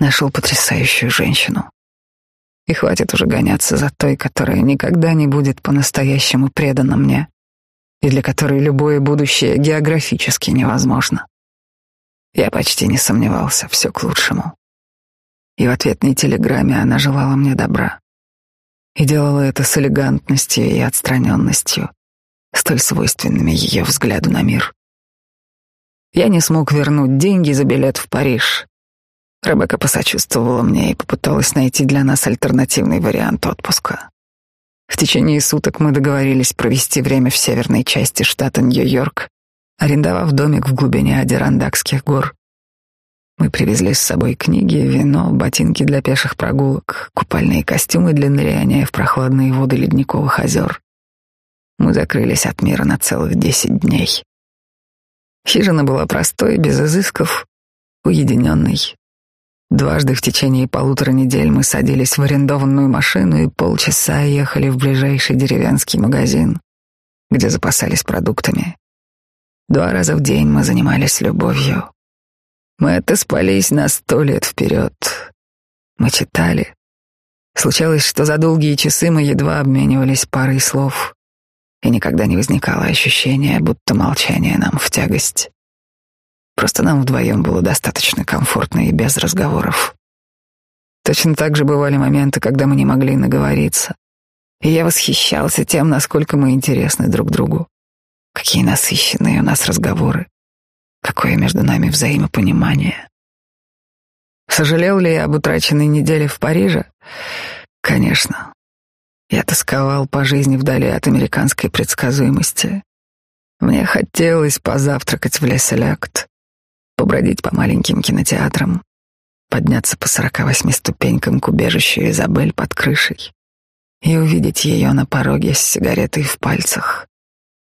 [SPEAKER 2] Нашел потрясающую женщину. И хватит уже гоняться за той, которая никогда не будет по-настоящему предана мне, и для которой любое будущее географически невозможно. Я почти не сомневался, все к лучшему. И в ответной телеграмме она желала мне добра и делала это с элегантностью и отстраненностью, столь свойственными ее взгляду на мир. Я не смог вернуть деньги за билет в Париж. Ребекка посочувствовала мне и попыталась найти для нас альтернативный вариант отпуска. В течение суток мы договорились провести время в северной части штата Нью-Йорк, арендовав домик в глубине Адирандакских гор. Мы привезли с собой книги, вино, ботинки для пеших прогулок, купальные костюмы для ныряния в прохладные воды ледниковых озер. Мы закрылись от мира на целых десять дней. Хижина была простой, без изысков, уединенной. Дважды в течение полутора недель мы садились в арендованную машину и полчаса ехали в ближайший деревенский магазин, где запасались продуктами. Два раза в день мы занимались любовью. Мы отоспались на сто лет вперед. Мы читали. Случалось, что за долгие часы мы едва обменивались парой слов, и никогда не возникало ощущения, будто молчание нам в тягость. Просто нам вдвоем было достаточно комфортно и без разговоров. Точно так же бывали моменты, когда мы не могли наговориться, и я восхищался тем, насколько мы интересны друг другу, какие насыщенные у нас разговоры. Какое между нами взаимопонимание. Сожалел ли я об утраченной неделе в Париже? Конечно. Я тосковал по жизни вдали от американской предсказуемости. Мне хотелось позавтракать в Леселякт, побродить по маленьким кинотеатрам, подняться по сорока восьми ступенькам к убежищу Изабель под крышей и увидеть ее на пороге с сигаретой в пальцах,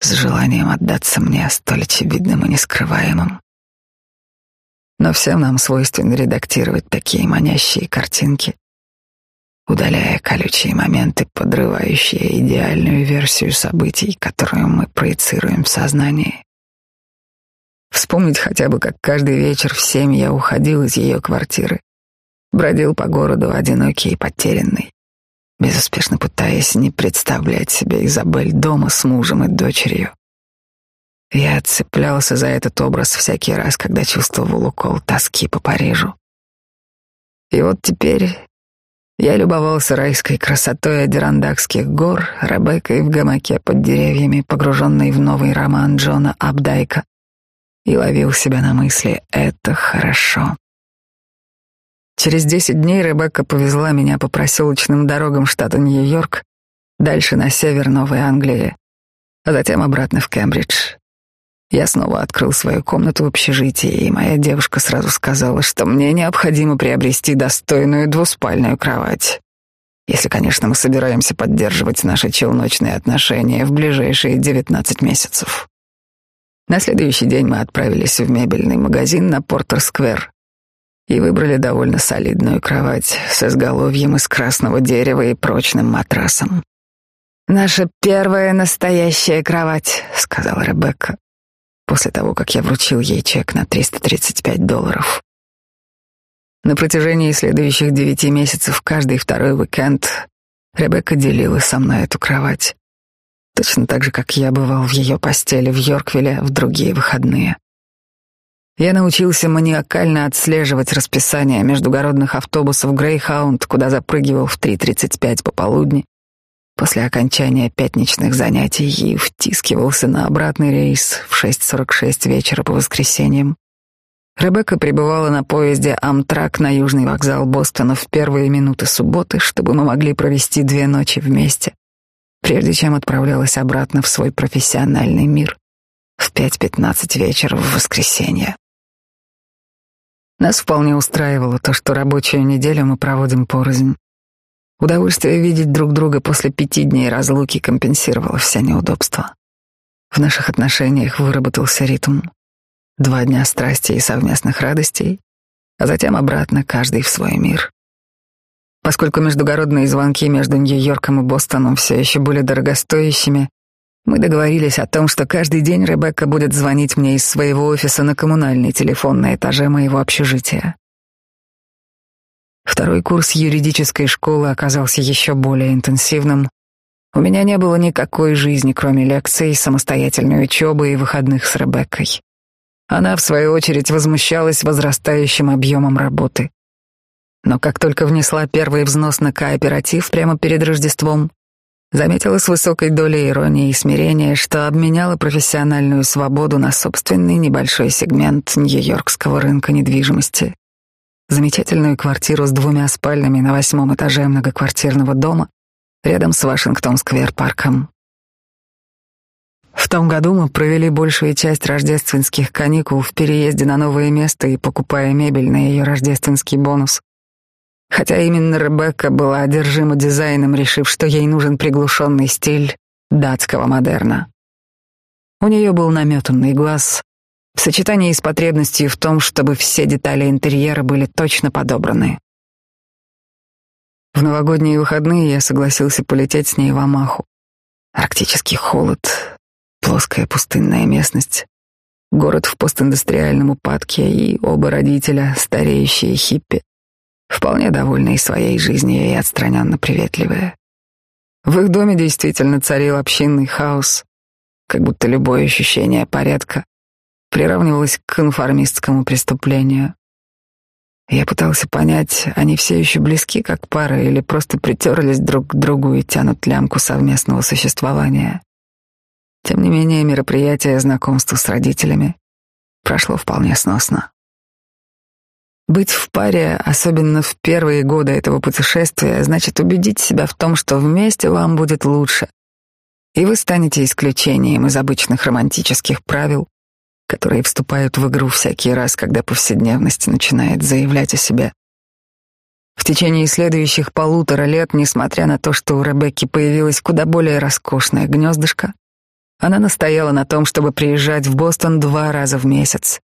[SPEAKER 2] с желанием отдаться мне столь очевидным и нескрываемым. Но всем нам свойственно редактировать такие манящие картинки, удаляя колючие моменты, подрывающие идеальную версию событий, которую мы проецируем в сознании. Вспомнить хотя бы, как каждый вечер в семь я уходил из ее квартиры, бродил по городу одинокий и потерянный, безуспешно пытаясь не представлять себе Изабель дома с мужем и дочерью. Я цеплялся за этот образ всякий раз, когда чувствовал укол тоски по Парижу. И вот теперь я любовался райской красотой Адирандакских гор, Ребеккой в гамаке под деревьями, погруженной в новый роман Джона Абдайка, и ловил себя на мысли «это хорошо». Через десять дней Ребекка повезла меня по проселочным дорогам штата Нью-Йорк, дальше на север Новой Англии, а затем обратно в Кембридж. Я снова открыл свою комнату в общежитии, и моя девушка сразу сказала, что мне необходимо приобрести достойную двуспальную кровать. Если, конечно, мы собираемся поддерживать наши челночные отношения в ближайшие девятнадцать месяцев. На следующий день мы отправились в мебельный магазин на Портер-сквер и выбрали довольно солидную кровать с изголовьем из красного дерева и прочным матрасом. «Наша первая настоящая кровать», — сказала Ребекка, после того, как я вручил ей чек на 335 долларов. На протяжении следующих девяти месяцев каждый второй уикенд Ребекка делила со мной эту кровать. точно так же, как я бывал в ее постели в Йорквилле в другие выходные. Я научился маниакально отслеживать расписание междугородных автобусов Грейхаунд, куда запрыгивал в 3.35 пополудни после окончания пятничных занятий и втискивался на обратный рейс в 6.46 вечера по воскресеньям. Ребекка пребывала на поезде Амтрак на южный вокзал Бостона в первые минуты субботы, чтобы мы могли провести две ночи вместе, прежде чем отправлялась обратно в свой профессиональный мир в 5.15 вечера в воскресенье. Нас вполне устраивало то, что рабочую неделю мы проводим порознь. Удовольствие видеть друг друга после пяти дней разлуки компенсировало все неудобства. В наших отношениях выработался ритм. Два дня страсти и совместных радостей, а затем обратно каждый в свой мир. Поскольку междугородные звонки между Нью-Йорком и Бостоном все еще были дорогостоящими, мы договорились о том, что каждый день Ребекка будет звонить мне из своего офиса на коммунальный телефон на этаже моего общежития. Второй курс юридической школы оказался еще более интенсивным. У меня не было никакой жизни, кроме лекций, самостоятельной учебы и выходных с Ребеккой. Она, в свою очередь, возмущалась возрастающим объемом работы. Но как только внесла первый взнос на кооператив прямо перед Рождеством, Заметила с высокой долей иронии и смирения, что обменяла профессиональную свободу на собственный небольшой сегмент нью-йоркского рынка недвижимости. Замечательную квартиру с двумя спальнями на восьмом этаже многоквартирного дома рядом с Вашингтон-сквер-парком. В том году мы провели большую часть рождественских каникул в переезде на новое место и покупая мебель на ее рождественский бонус. Хотя именно Ребекка была одержима дизайном, решив, что ей нужен приглушенный стиль датского модерна. У нее был наметанный глаз в сочетании с потребностью в том, чтобы все детали интерьера были точно подобраны. В новогодние выходные я согласился полететь с ней в Амаху. Арктический холод, плоская пустынная местность, город в постиндустриальном упадке и оба родителя, стареющие хиппи, вполне довольные своей жизнью и отстраненно приветливые. В их доме действительно царил общинный хаос, как будто любое ощущение порядка приравнивалось к конформистскому преступлению. Я пытался понять, они все еще близки как пара или просто притерлись друг к другу и тянут лямку совместного существования. Тем не менее, мероприятие знакомства с родителями прошло вполне сносно. Быть в паре, особенно в первые годы этого путешествия, значит убедить себя в том, что вместе вам будет лучше. И вы станете исключением из обычных романтических правил, которые вступают в игру всякий раз, когда повседневность начинает заявлять о себе. В течение следующих полутора лет, несмотря на то, что у Ребекки появилось куда более роскошное гнездышко, она настояла на том, чтобы приезжать в Бостон два раза в месяц,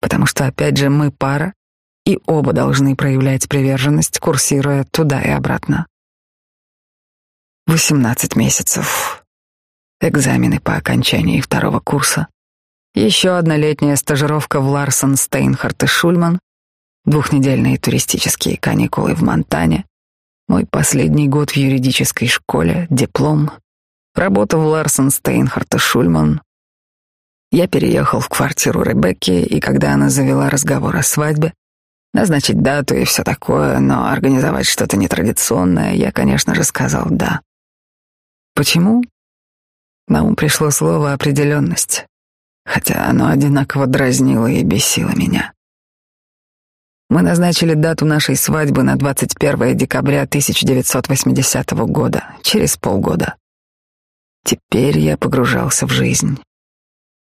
[SPEAKER 2] потому что, опять же, мы пара, и оба должны проявлять приверженность, курсируя туда и обратно. 18 месяцев. Экзамены по окончании второго курса. Еще одна летняя стажировка в Ларсон, Стейнхарт и Шульман. Двухнедельные туристические каникулы в Монтане. Мой последний год в юридической школе, диплом. Работа в Ларсон, Стейнхарт и Шульман. Я переехал в квартиру Ребекки, и когда она завела разговор о свадьбе, назначить дату и все такое, но организовать что-то нетрадиционное я, конечно же, сказал «да». Почему? На ум пришло слово «определенность», хотя оно одинаково дразнило и бесило меня. Мы назначили дату нашей свадьбы на 21 декабря 1980 года, через полгода. Теперь я погружался в жизнь,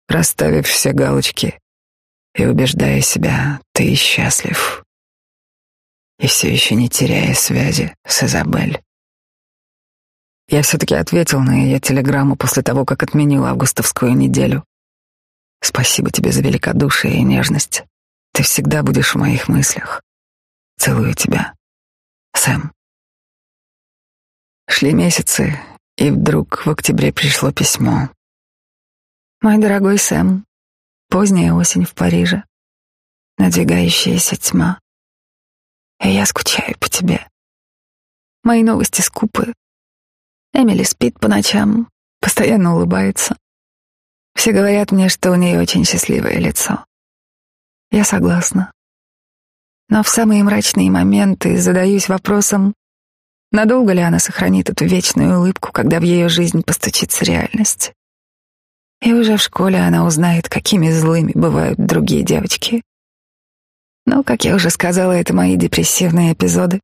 [SPEAKER 2] расставив все галочки и убеждая себя, ты счастлив и все еще не теряя связи с Изабель. Я все-таки ответил на ее телеграмму после того, как отменил августовскую неделю. Спасибо тебе за великодушие и нежность. Ты всегда будешь в моих мыслях. Целую тебя. Сэм. Шли месяцы, и вдруг в октябре пришло письмо. Мой дорогой Сэм, поздняя осень в Париже, надвигающаяся тьма и я скучаю по тебе. Мои новости скупы. Эмили спит по ночам,
[SPEAKER 1] Постоянно улыбается. Все говорят мне, что у нее очень счастливое лицо. Я согласна. Но в самые мрачные моменты задаюсь вопросом, надолго ли она сохранит эту вечную улыбку, когда в ее жизнь постучится реальность. И уже в школе она узнает, какими злыми бывают другие девочки. Но, как я уже сказала, это мои депрессивные эпизоды.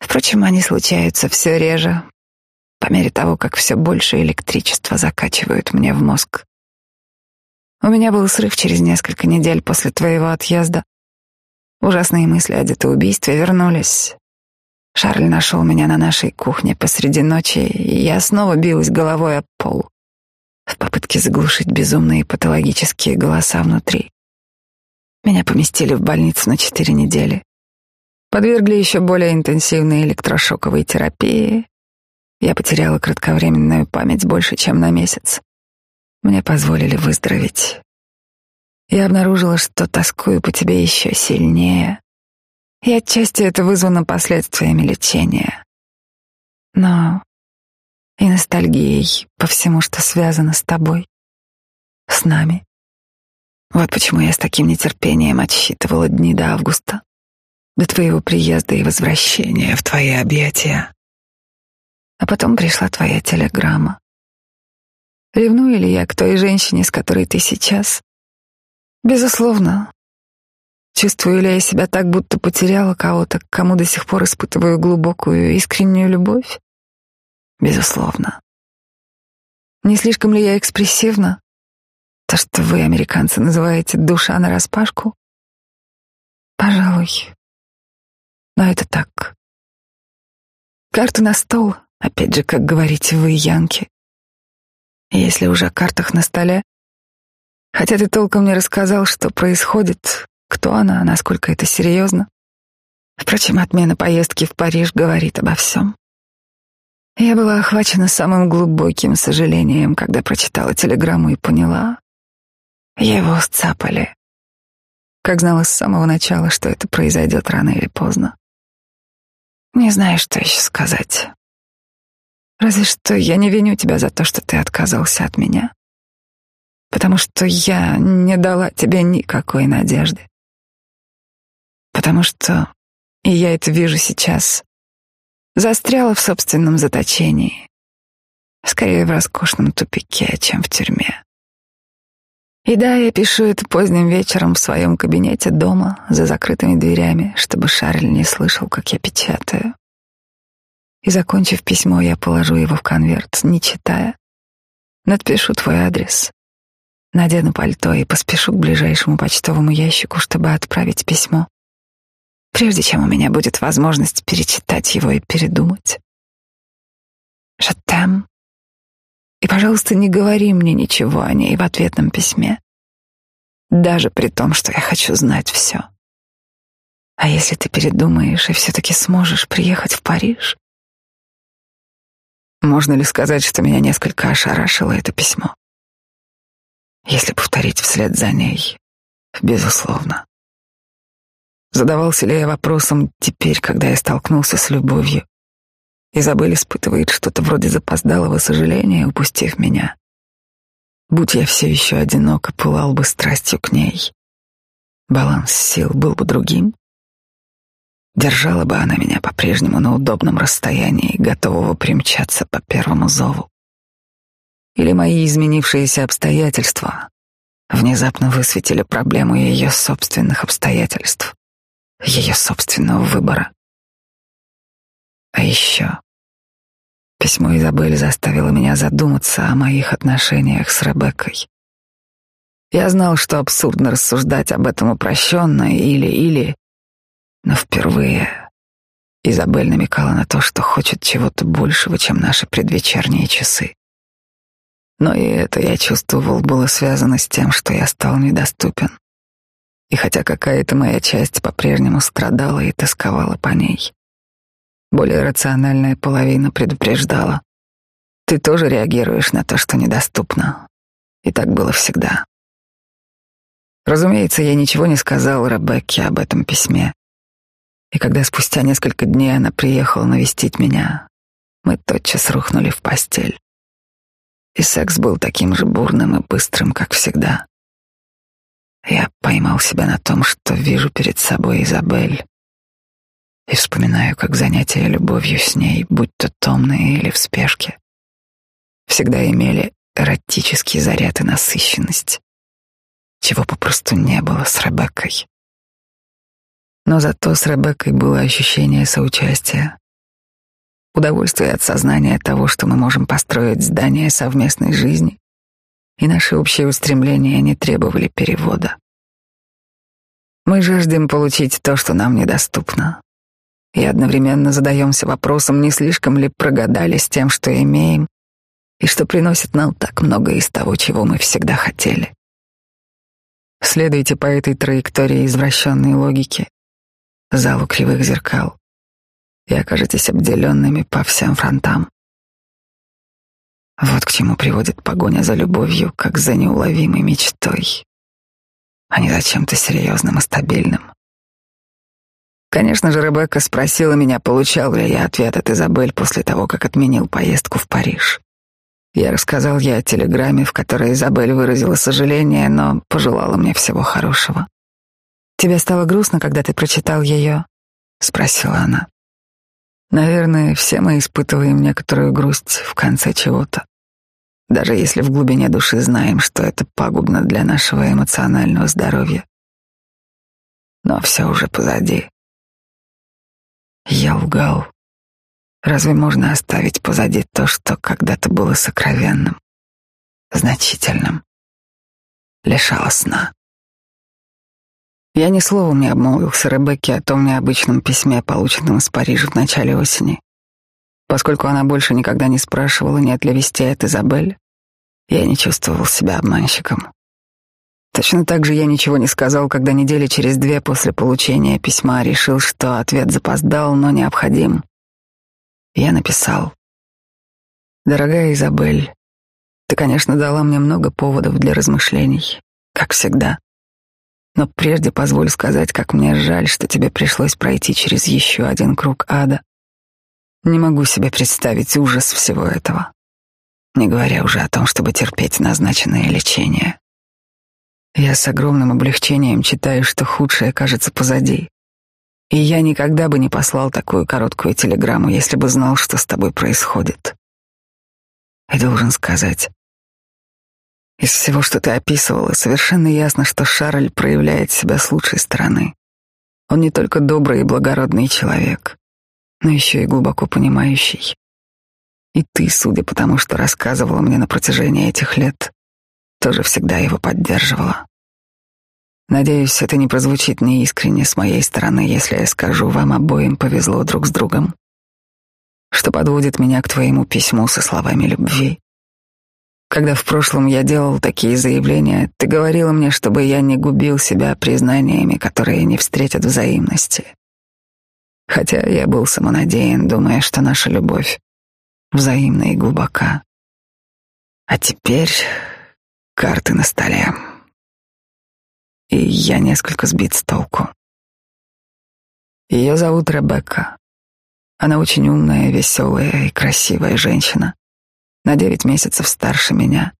[SPEAKER 1] Впрочем, они случаются все реже, по мере того, как все больше электричества закачивают мне в мозг. У меня был срыв через несколько недель после твоего отъезда. Ужасные мысли о детоубийстве вернулись. Шарль нашел меня на нашей кухне посреди ночи, и я снова билась головой об пол в попытке заглушить безумные патологические голоса внутри. Меня поместили в больницу на четыре недели. Подвергли еще более интенсивной электрошоковой терапии. Я потеряла кратковременную память больше, чем на месяц. Мне позволили выздороветь. Я обнаружила, что тоскую по тебе еще сильнее, и отчасти это вызвано последствиями лечения. Но и ностальгией по всему, что связано с тобой, с нами. Вот почему я с таким нетерпением отсчитывала дни до августа, до твоего приезда и возвращения в твои объятия. А потом пришла твоя телеграмма. Ревную ли я к той женщине, с которой ты сейчас? Безусловно. Чувствую ли я себя так, будто потеряла кого-то, к кому до сих пор испытываю глубокую искреннюю любовь? Безусловно. Не слишком ли я экспрессивна? То, что вы, американцы, называете душа нараспашку? Пожалуй. Но это так. Карту на стол, опять же, как говорите вы, янки. Если уже о картах на столе, хотя ты толком не рассказал, что происходит, кто она, насколько это серьезно. Впрочем, отмена поездки в Париж говорит обо всем. Я была охвачена самым глубоким сожалением, когда прочитала телеграмму и поняла, его сцапали. Как знала с самого начала, что это произойдет рано или поздно. Не знаю, что еще сказать. Разве что я не виню тебя за то, что ты отказался от меня. Потому что я не дала тебе никакой надежды. Потому что, и я это вижу сейчас, застряла в собственном заточении. Скорее в роскошном тупике, чем в тюрьме. И да, я пишу это поздним вечером в своем кабинете дома, за закрытыми дверями, чтобы Шарль не слышал, как я печатаю. И, закончив письмо, я положу его в конверт, не читая. Надпишу твой адрес. Надену пальто и поспешу к ближайшему почтовому ящику, чтобы отправить письмо, прежде чем у меня будет возможность перечитать его и передумать. Жатем. И, пожалуйста, не говори мне ничего о ней в ответном письме, даже при том, что я хочу знать все. А если ты передумаешь и все-таки сможешь приехать в Париж, можно ли сказать, что меня несколько ошарашило это письмо? Если повторить вслед за ней, безусловно. Задавался ли я вопросом теперь, когда я столкнулся с любовью? Изабель испытывает что-то вроде запоздалого сожаления, упустив меня. Будь я все еще одинок и пылал бы страстью к ней, баланс сил был бы другим. Держала бы она меня по-прежнему на удобном расстоянии, готового примчаться по первому зову. Или мои изменившиеся обстоятельства внезапно высветили проблему ее собственных обстоятельств, ее собственного выбора. А еще письмо Изабель заставило меня задуматься о моих отношениях с Ребеккой. Я знал, что абсурдно рассуждать об этом упрощенно или-или, но впервые Изабель намекала на то, что хочет чего-то большего, чем наши предвечерние часы. Но и это, я чувствовал, было связано с тем, что я стал недоступен. И хотя какая-то моя часть по-прежнему страдала и тосковала по ней, более рациональная половина предупреждала. Ты тоже реагируешь на то, что недоступно. И так было всегда. Разумеется, я ничего не сказал Ребекке об этом письме. И когда спустя несколько дней она приехала навестить меня, мы тотчас рухнули в постель.
[SPEAKER 2] И секс был таким же бурным и быстрым, как всегда. Я поймал себя на том, что вижу перед собой Изабель, и вспоминаю, как занятия любовью с ней, будь то томные или в спешке, всегда имели эротический заряд и насыщенность, чего попросту не было с Ребеккой. Но зато с Ребеккой было ощущение соучастия, удовольствие от сознания того, что мы можем построить здание совместной жизни, и наши общие устремления не требовали перевода. Мы жаждем получить то, что нам недоступно, и одновременно задаемся вопросом, не слишком ли прогадали с тем, что имеем, и что приносит нам так много из того, чего мы всегда хотели. Следуйте по этой траектории извращенной логики, залу кривых зеркал, и окажетесь обделенными по всем фронтам. Вот к чему приводит погоня за любовью, как за неуловимой мечтой, а не за чем-то серьезным и стабильным. Конечно же, Ребекка спросила меня, получал ли я ответ от Изабель после того, как отменил поездку в Париж. Я рассказал ей о телеграмме, в которой Изабель выразила сожаление, но пожелала мне всего хорошего. «Тебе стало грустно, когда ты прочитал ее?» — спросила она. «Наверное, все мы испытываем некоторую грусть в конце чего-то, даже если в глубине души знаем, что это пагубно для нашего эмоционального здоровья. Но все уже позади. Я лгал. Разве можно оставить позади то, что когда-то было сокровенным, значительным, лишало сна? Я ни словом не обмолвился Ребекке о том необычном письме, полученном из Парижа в начале осени. Поскольку она больше никогда не спрашивала, нет ли вестей от Изабель, я не чувствовал себя обманщиком. Точно так же я ничего не сказал, когда недели через две после получения письма решил, что ответ запоздал, но необходим. Я написал. «Дорогая Изабель, ты, конечно, дала мне много поводов для размышлений, как всегда. Но прежде позволь сказать, как мне жаль, что тебе пришлось пройти через еще один круг ада. Не могу себе представить ужас всего этого, не говоря уже о том, чтобы терпеть назначенное лечение. Я с огромным облегчением читаю, что худшее кажется позади. И я никогда бы не послал такую короткую телеграмму, если бы знал, что с тобой происходит. И должен сказать, из всего, что ты описывала, совершенно ясно, что Шарль проявляет себя с лучшей стороны. Он не только добрый и благородный человек, но еще и глубоко понимающий. И ты, судя по тому, что рассказывала мне на протяжении этих лет, тоже всегда его поддерживала. Надеюсь, это не прозвучит неискренне с моей стороны, если я скажу, вам обоим повезло друг с другом, что подводит меня к твоему письму со словами любви. Когда в прошлом я делал такие заявления, ты говорила мне, чтобы я не губил себя признаниями, которые не встретят взаимности. Хотя я был самонадеян, думая, что наша любовь взаимна и глубока. А теперь карты на столе и я несколько сбит с толку. Ее зовут Ребекка. Она очень умная, веселая и красивая женщина. На девять месяцев старше меня.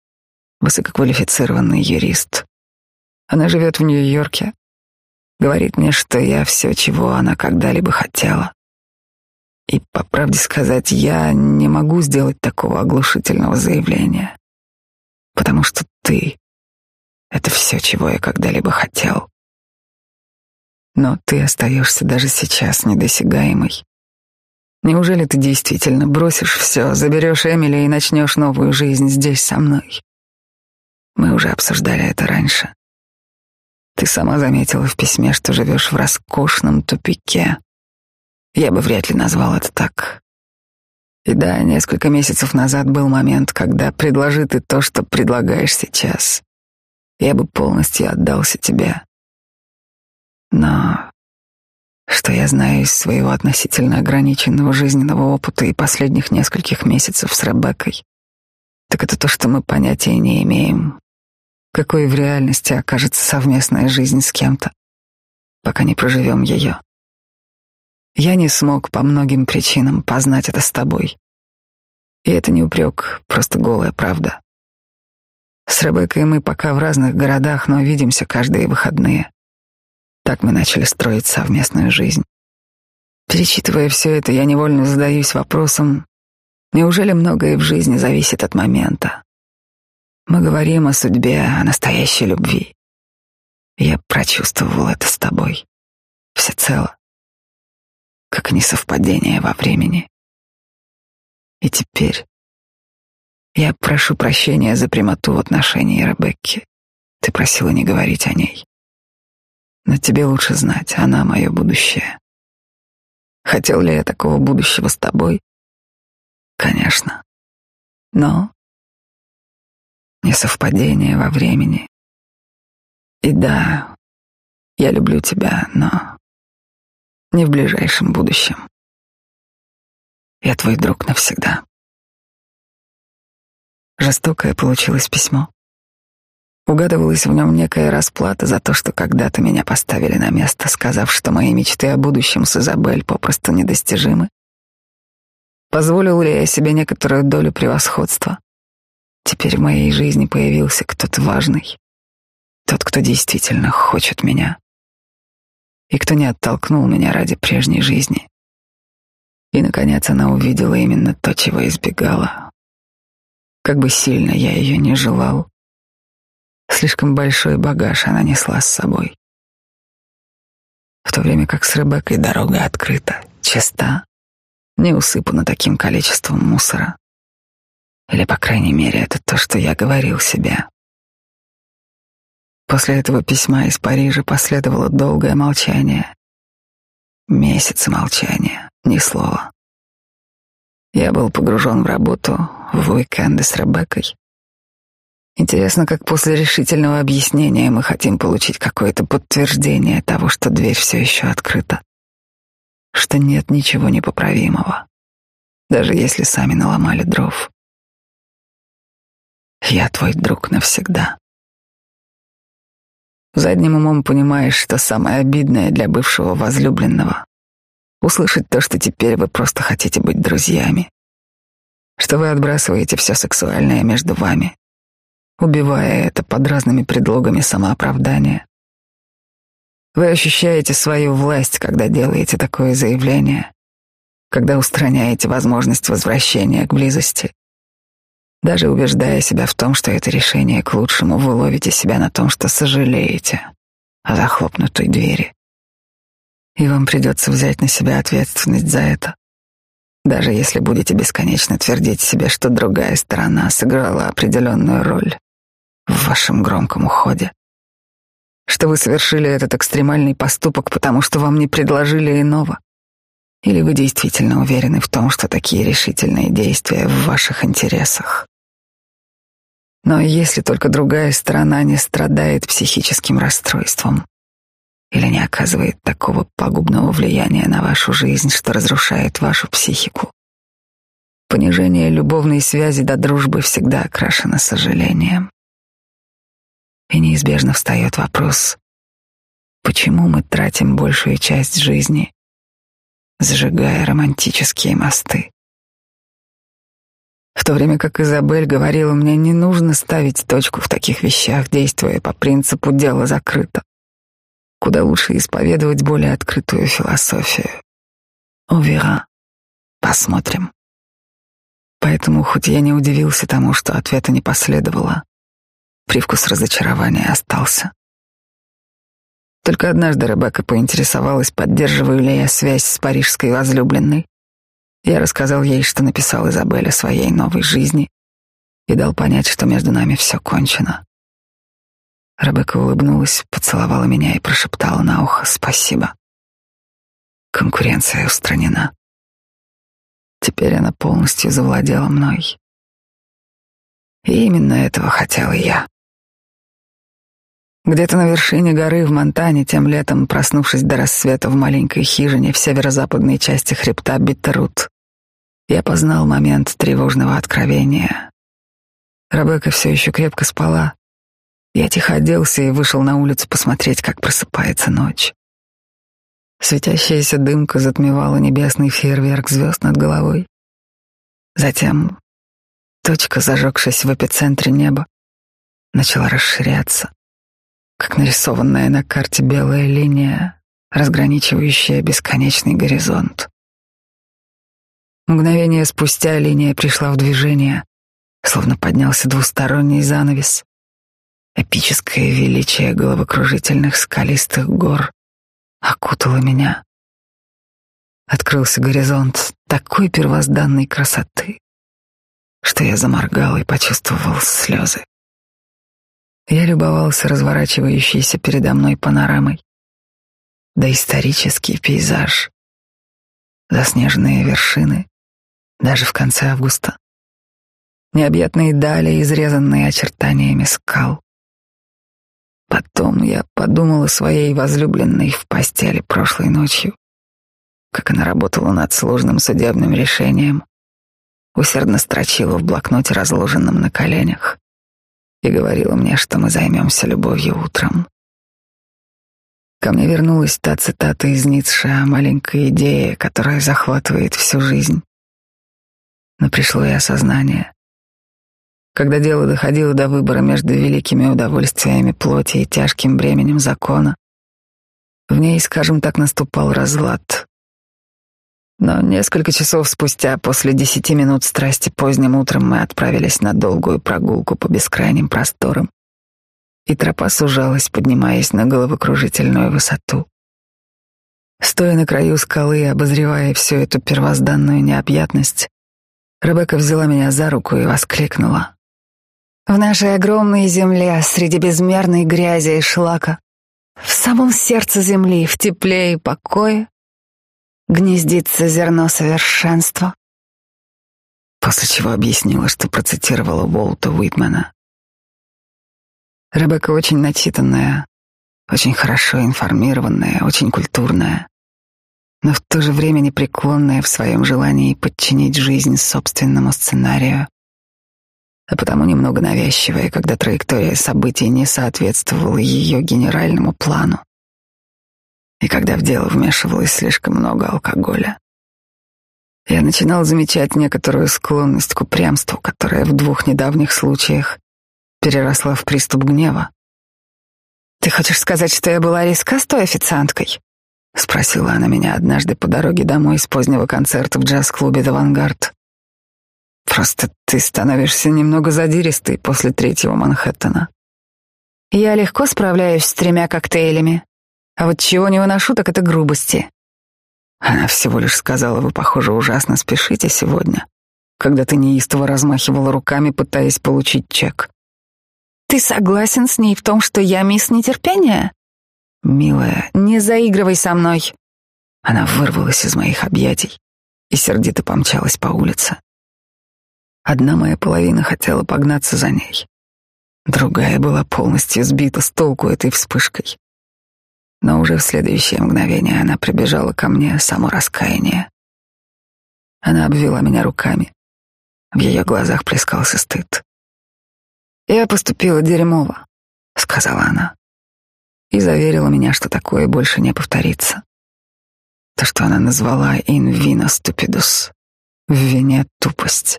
[SPEAKER 2] Высококвалифицированный юрист. Она живет в Нью-Йорке. Говорит мне, что я все, чего она когда-либо хотела. И, по правде сказать, я не могу сделать такого оглушительного заявления. Потому что ты это все, чего я когда-либо хотел. Но ты остаешься даже сейчас недосягаемой. Неужели ты действительно бросишь все, заберешь Эмили и начнешь новую жизнь здесь со мной? Мы уже обсуждали это раньше. Ты сама заметила в письме, что живешь в роскошном тупике. Я бы вряд ли назвал это так. И да, несколько месяцев назад был момент, когда предложи ты то, что предлагаешь сейчас я бы полностью отдался тебе. Но что я знаю из своего относительно ограниченного жизненного опыта и последних нескольких месяцев с Ребеккой, так это то, что мы понятия не имеем, какой в реальности окажется совместная жизнь с кем-то, пока не проживем ее. Я не смог по многим причинам познать это с тобой. И это не упрек, просто голая правда. Ребеккой мы пока в разных городах, но видимся каждые выходные. Так мы начали строить совместную жизнь. Перечитывая все это, я невольно задаюсь вопросом, неужели многое в жизни зависит от момента? Мы говорим о судьбе, о настоящей любви. Я прочувствовал это с тобой. Всецело. Как несовпадение во времени. И теперь я прошу прощения за прямоту в отношении Ребекки. Ты просила не говорить о ней. Но тебе лучше знать, она мое будущее. Хотел ли я такого будущего с тобой? Конечно. Но несовпадение во времени. И да, я люблю тебя, но не в ближайшем будущем. Я твой друг навсегда. Жестокое получилось письмо. Угадывалась в нем некая расплата за то, что когда-то меня поставили на место, сказав, что мои мечты о будущем с Изабель попросту недостижимы. Позволил ли я себе некоторую долю превосходства? Теперь в моей жизни появился кто-то важный, тот, кто действительно хочет меня, и кто не оттолкнул меня ради прежней жизни. И, наконец, она увидела именно то, чего избегала. Как бы сильно я ее не желал, Слишком большой багаж она несла с собой. В то время как с Ребеккой дорога открыта, чиста, не усыпана таким количеством мусора. Или, по крайней мере, это то, что я говорил себе. После этого письма из Парижа последовало долгое молчание. Месяцы молчания, ни слова. Я был погружен в работу, в уикенды с Ребеккой. Интересно, как после решительного объяснения мы хотим получить какое-то подтверждение того, что дверь все еще открыта, что нет ничего непоправимого, даже если сами наломали дров. Я твой друг навсегда. Задним умом понимаешь, что самое обидное для бывшего возлюбленного — услышать то, что теперь вы просто хотите быть друзьями, что вы отбрасываете все сексуальное между вами, убивая это под разными предлогами самооправдания. Вы ощущаете свою власть, когда делаете такое заявление, когда устраняете возможность возвращения к близости. Даже убеждая себя в том, что это решение к лучшему, вы ловите себя на том, что сожалеете о захлопнутой двери. И вам придется взять на себя ответственность за это, даже если будете бесконечно твердить себе, что другая сторона сыграла определенную роль в вашем громком уходе. Что вы совершили этот экстремальный поступок, потому что вам не предложили иного. Или вы действительно уверены в том, что такие решительные действия в ваших интересах? Но если только другая сторона не страдает психическим расстройством или не оказывает такого пагубного влияния на вашу жизнь, что разрушает вашу психику, понижение любовной связи до дружбы всегда окрашено сожалением. И неизбежно встает вопрос, почему мы тратим большую часть жизни, сжигая романтические мосты. В то время как Изабель говорила мне, не нужно ставить точку в таких вещах, действуя по принципу «дело закрыто». Куда лучше исповедовать более открытую философию. Увера. Посмотрим. Поэтому, хоть я не удивился тому, что ответа не последовало, Привкус разочарования остался. Только однажды Ребекка поинтересовалась, поддерживаю ли я связь с парижской возлюбленной. Я рассказал ей, что написал Изабелле своей новой жизни и дал понять, что между нами все кончено. Ребекка улыбнулась, поцеловала меня и прошептала на ухо «Спасибо». Конкуренция устранена. Теперь она полностью завладела мной. И именно этого хотел я. Где-то на вершине горы в Монтане тем летом, проснувшись до рассвета в маленькой хижине в северо-западной части хребта Биттерут, я познал момент тревожного откровения. Ребекка все еще крепко спала. Я тихо оделся и вышел на улицу посмотреть, как просыпается ночь. Светящаяся дымка затмевала небесный фейерверк звезд над головой. Затем точка, зажегшись в эпицентре неба, начала расширяться, как нарисованная на карте белая линия, разграничивающая бесконечный горизонт. Мгновение спустя линия пришла в движение, словно поднялся двусторонний занавес. Эпическое величие головокружительных скалистых гор окутало меня. Открылся горизонт такой первозданной красоты, что я заморгал и почувствовал слезы. Я любовался разворачивающейся передо мной панорамой. Да исторический пейзаж, заснеженные вершины, даже в конце августа. Необъятные дали, изрезанные очертаниями скал. Потом я подумал о своей возлюбленной в постели прошлой ночью, как она работала над сложным судебным решением, усердно строчила в блокноте, разложенном на коленях, и говорила мне, что мы займемся любовью утром. Ко мне вернулась та цитата из Ницше о маленькой идее, которая захватывает всю жизнь но пришло и осознание. Когда дело доходило до выбора между великими удовольствиями плоти и тяжким бременем закона, в ней, скажем так, наступал разлад. Но несколько часов спустя, после десяти минут страсти поздним утром, мы отправились на долгую прогулку по бескрайним просторам, и тропа сужалась, поднимаясь на головокружительную высоту. Стоя на краю скалы обозревая всю эту первозданную необъятность, Ребекка взяла меня за руку и воскликнула. «В нашей огромной земле, среди безмерной грязи и шлака, в самом сердце земли, в тепле и покое, гнездится зерно совершенства». После чего объяснила, что процитировала Волта Уитмена. Ребекка очень начитанная, очень хорошо информированная, очень культурная но в то же время непреклонная в своем желании подчинить жизнь собственному сценарию, а потому немного навязчивая, когда траектория событий не соответствовала ее генеральному плану и когда в дело вмешивалось слишком много алкоголя. Я начинал замечать некоторую склонность к упрямству, которая в двух недавних случаях переросла в приступ гнева. «Ты хочешь сказать, что я была риска с той официанткой?» — спросила она меня однажды по дороге домой с позднего концерта в джаз-клубе «Авангард». «Просто ты становишься немного задиристой после третьего Манхэттена». «Я легко справляюсь с тремя коктейлями, а вот чего не выношу, так это грубости». Она всего лишь сказала, вы, похоже, ужасно спешите сегодня, когда ты неистово размахивала руками, пытаясь получить чек. «Ты согласен с ней в том, что я мисс нетерпения?» «Милая, не заигрывай со мной!» Она вырвалась из моих объятий и сердито помчалась по улице. Одна моя половина хотела погнаться за ней. Другая была полностью сбита с толку этой вспышкой. Но уже в следующее мгновение она прибежала ко мне, само раскаяние. Она обвела меня руками. В ее глазах плескался стыд. «Я поступила дерьмово», — сказала она и заверила меня, что такое больше не повторится. То, что она назвала «in vino stupidus» — в вине тупость.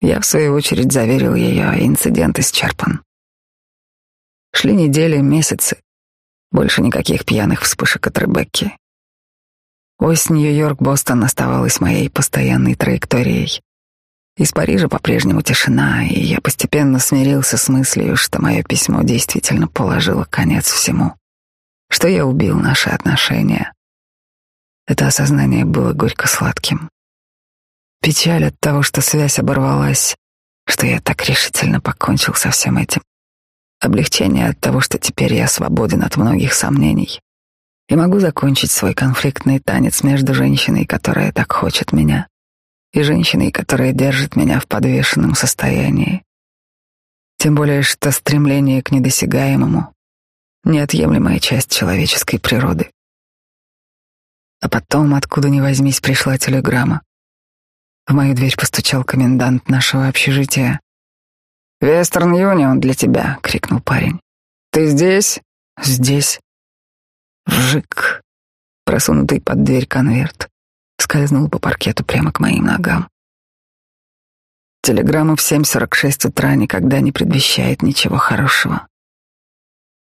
[SPEAKER 2] Я, в свою очередь, заверил ее, инцидент исчерпан. Шли недели, месяцы. Больше никаких пьяных вспышек от Ребекки. Ось Нью-Йорк-Бостон оставалась моей постоянной траекторией. Из Парижа по-прежнему тишина, и я постепенно смирился с мыслью, что мое письмо действительно положило конец всему, что я убил наши отношения. Это осознание было горько-сладким. Печаль от того, что связь оборвалась, что я так решительно покончил со всем этим. Облегчение от того, что теперь я свободен от многих сомнений и могу закончить свой конфликтный танец между женщиной, которая так хочет меня, и женщиной, которая держит меня в подвешенном состоянии. Тем более, что стремление к недосягаемому — неотъемлемая часть человеческой природы. А потом, откуда ни возьмись, пришла телеграмма. В мою дверь постучал комендант нашего общежития. «Вестерн Юнион для тебя!» — крикнул парень. «Ты здесь?» «Здесь». Вжик. Просунутый под дверь конверт скользнул по паркету прямо к моим ногам. телеграмму в 7.46 утра никогда не предвещает ничего хорошего.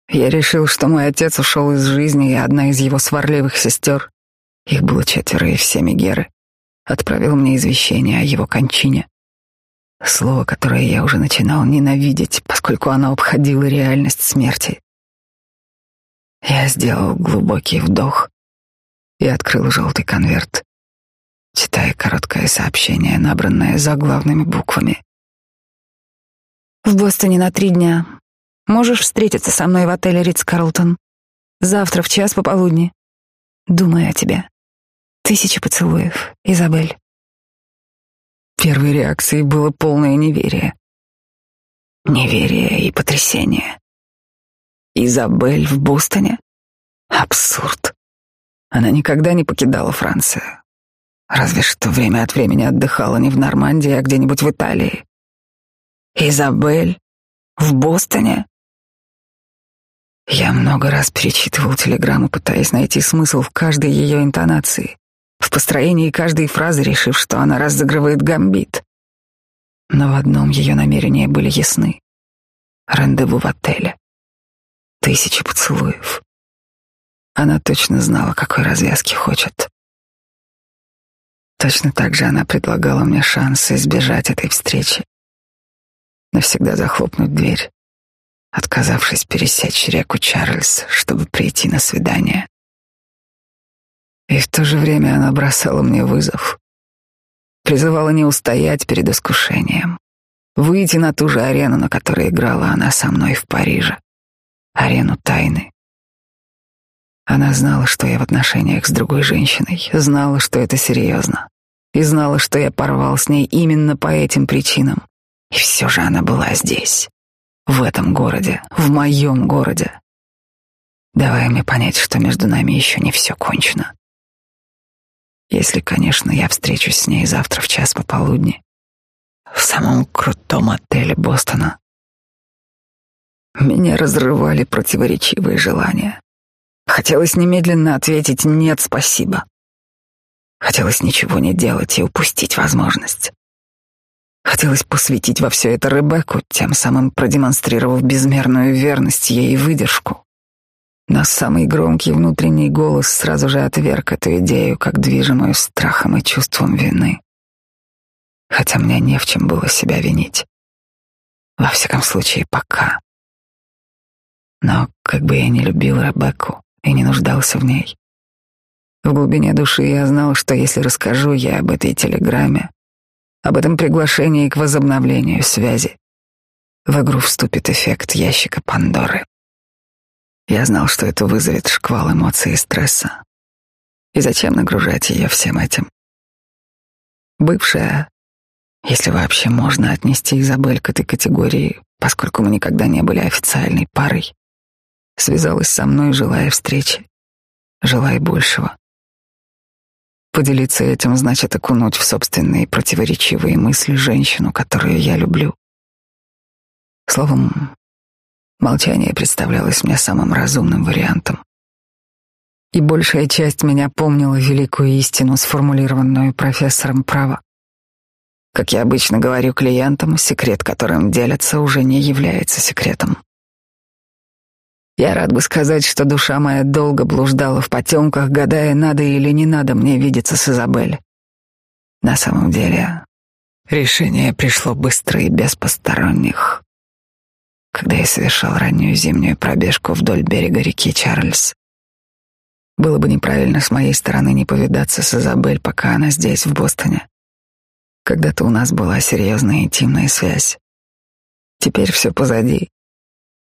[SPEAKER 2] Я решил, что мой отец ушел из жизни, и одна из его сварливых сестер, их было четверо и все Мегеры, отправил мне извещение о его кончине. Слово, которое я уже начинал ненавидеть, поскольку оно обходило реальность смерти. Я сделал глубокий вдох и открыл желтый конверт, читая короткое сообщение, набранное заглавными буквами.
[SPEAKER 1] В Бостоне на три дня. Можешь встретиться со мной в отеле Ридс Карлтон. Завтра в час пополудни. Думаю о тебе. Тысячи поцелуев, Изабель.
[SPEAKER 2] Первой реакцией было полное неверие. Неверие и потрясение. Изабель в Бостоне? Абсурд. Она никогда не покидала Францию. Разве что время от времени отдыхала не в Нормандии, а где-нибудь в Италии. Изабель в Бостоне? Я много раз перечитывал телеграмму, пытаясь найти смысл в каждой ее интонации в построении каждой фразы, решив, что она разыгрывает гамбит. Но в одном ее намерения были ясны. Рандеву в отеле. Тысячи поцелуев. Она точно знала, какой развязки хочет. Точно так же она предлагала мне шанс избежать этой встречи. Навсегда захлопнуть дверь, отказавшись пересечь реку Чарльз, чтобы прийти на свидание. И в то же время она бросала мне вызов. Призывала не устоять перед искушением. Выйти на ту же арену, на которой играла она со мной в Париже. Арену тайны. Она знала, что я в отношениях с другой женщиной, знала, что это серьезно, и знала, что я порвал с ней именно по этим причинам. И все же она была здесь, в этом городе, в моем городе, давая мне понять, что между нами еще не все кончено. Если, конечно, я встречусь с ней завтра в час пополудни в самом крутом отеле Бостона. Меня разрывали противоречивые желания. Хотелось немедленно ответить «нет, спасибо». Хотелось ничего не делать и упустить возможность. Хотелось посвятить во все это Ребекку, тем самым продемонстрировав безмерную верность ей и выдержку. Но самый громкий внутренний голос сразу же отверг эту идею, как движимую страхом и чувством вины. Хотя мне не в чем было себя винить. Во всяком случае, пока. Но как бы я не любил Ребекку и не нуждался в ней, в глубине души я знал, что если расскажу я об этой телеграмме, об этом приглашении к возобновлению связи, в игру вступит эффект ящика Пандоры. Я знал, что это вызовет шквал эмоций и стресса. И зачем нагружать ее всем этим? Бывшая, если вообще можно отнести Изабель к этой категории, поскольку мы никогда не были официальной парой, связалась со мной, желая встречи, желая большего. Поделиться этим значит окунуть в собственные противоречивые мысли женщину, которую я люблю. Словом, Молчание представлялось мне самым разумным вариантом. И большая часть меня помнила великую истину, сформулированную профессором права. Как я обычно говорю клиентам, секрет, которым делятся, уже не является секретом. Я рад бы сказать, что душа моя долго блуждала в потемках, гадая, надо или не надо мне видеться с Изабель. На самом деле, решение пришло быстро и без посторонних когда я совершал раннюю зимнюю пробежку вдоль берега реки Чарльз. Было бы неправильно с моей стороны не повидаться с Изабель, пока она здесь, в Бостоне. Когда-то у нас была серьезная интимная связь. Теперь все позади.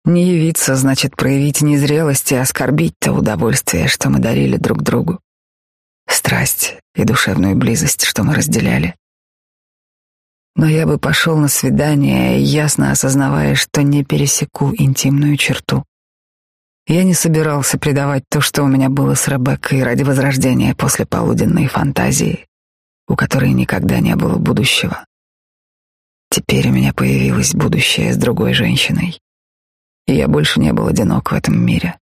[SPEAKER 2] Не явиться значит проявить незрелость и оскорбить то удовольствие, что мы дарили друг другу. Страсть и душевную близость, что мы разделяли. Но я бы пошел на свидание, ясно осознавая, что не пересеку интимную черту. Я не собирался предавать то, что у меня было с Ребеккой ради возрождения после полуденной фантазии, у которой никогда не было будущего. Теперь у меня появилось будущее с другой женщиной, и я больше не был одинок в этом мире.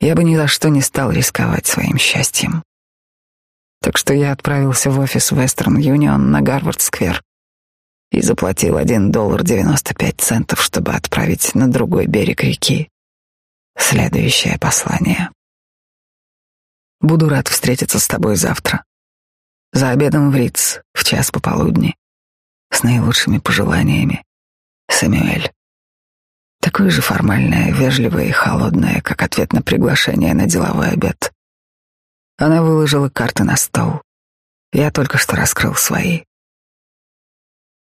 [SPEAKER 2] Я бы ни за что не стал рисковать своим счастьем. Так что я отправился в офис Western Union на Гарвард-сквер и заплатил один доллар девяносто пять центов, чтобы отправить на другой берег реки следующее послание. Буду рад встретиться с тобой завтра. За обедом в Риц в час пополудни. С наилучшими пожеланиями. Сэмюэль. Такое же формальное, вежливое и холодное, как ответ на приглашение на деловой обед. Она выложила карты на стол. Я только что раскрыл свои.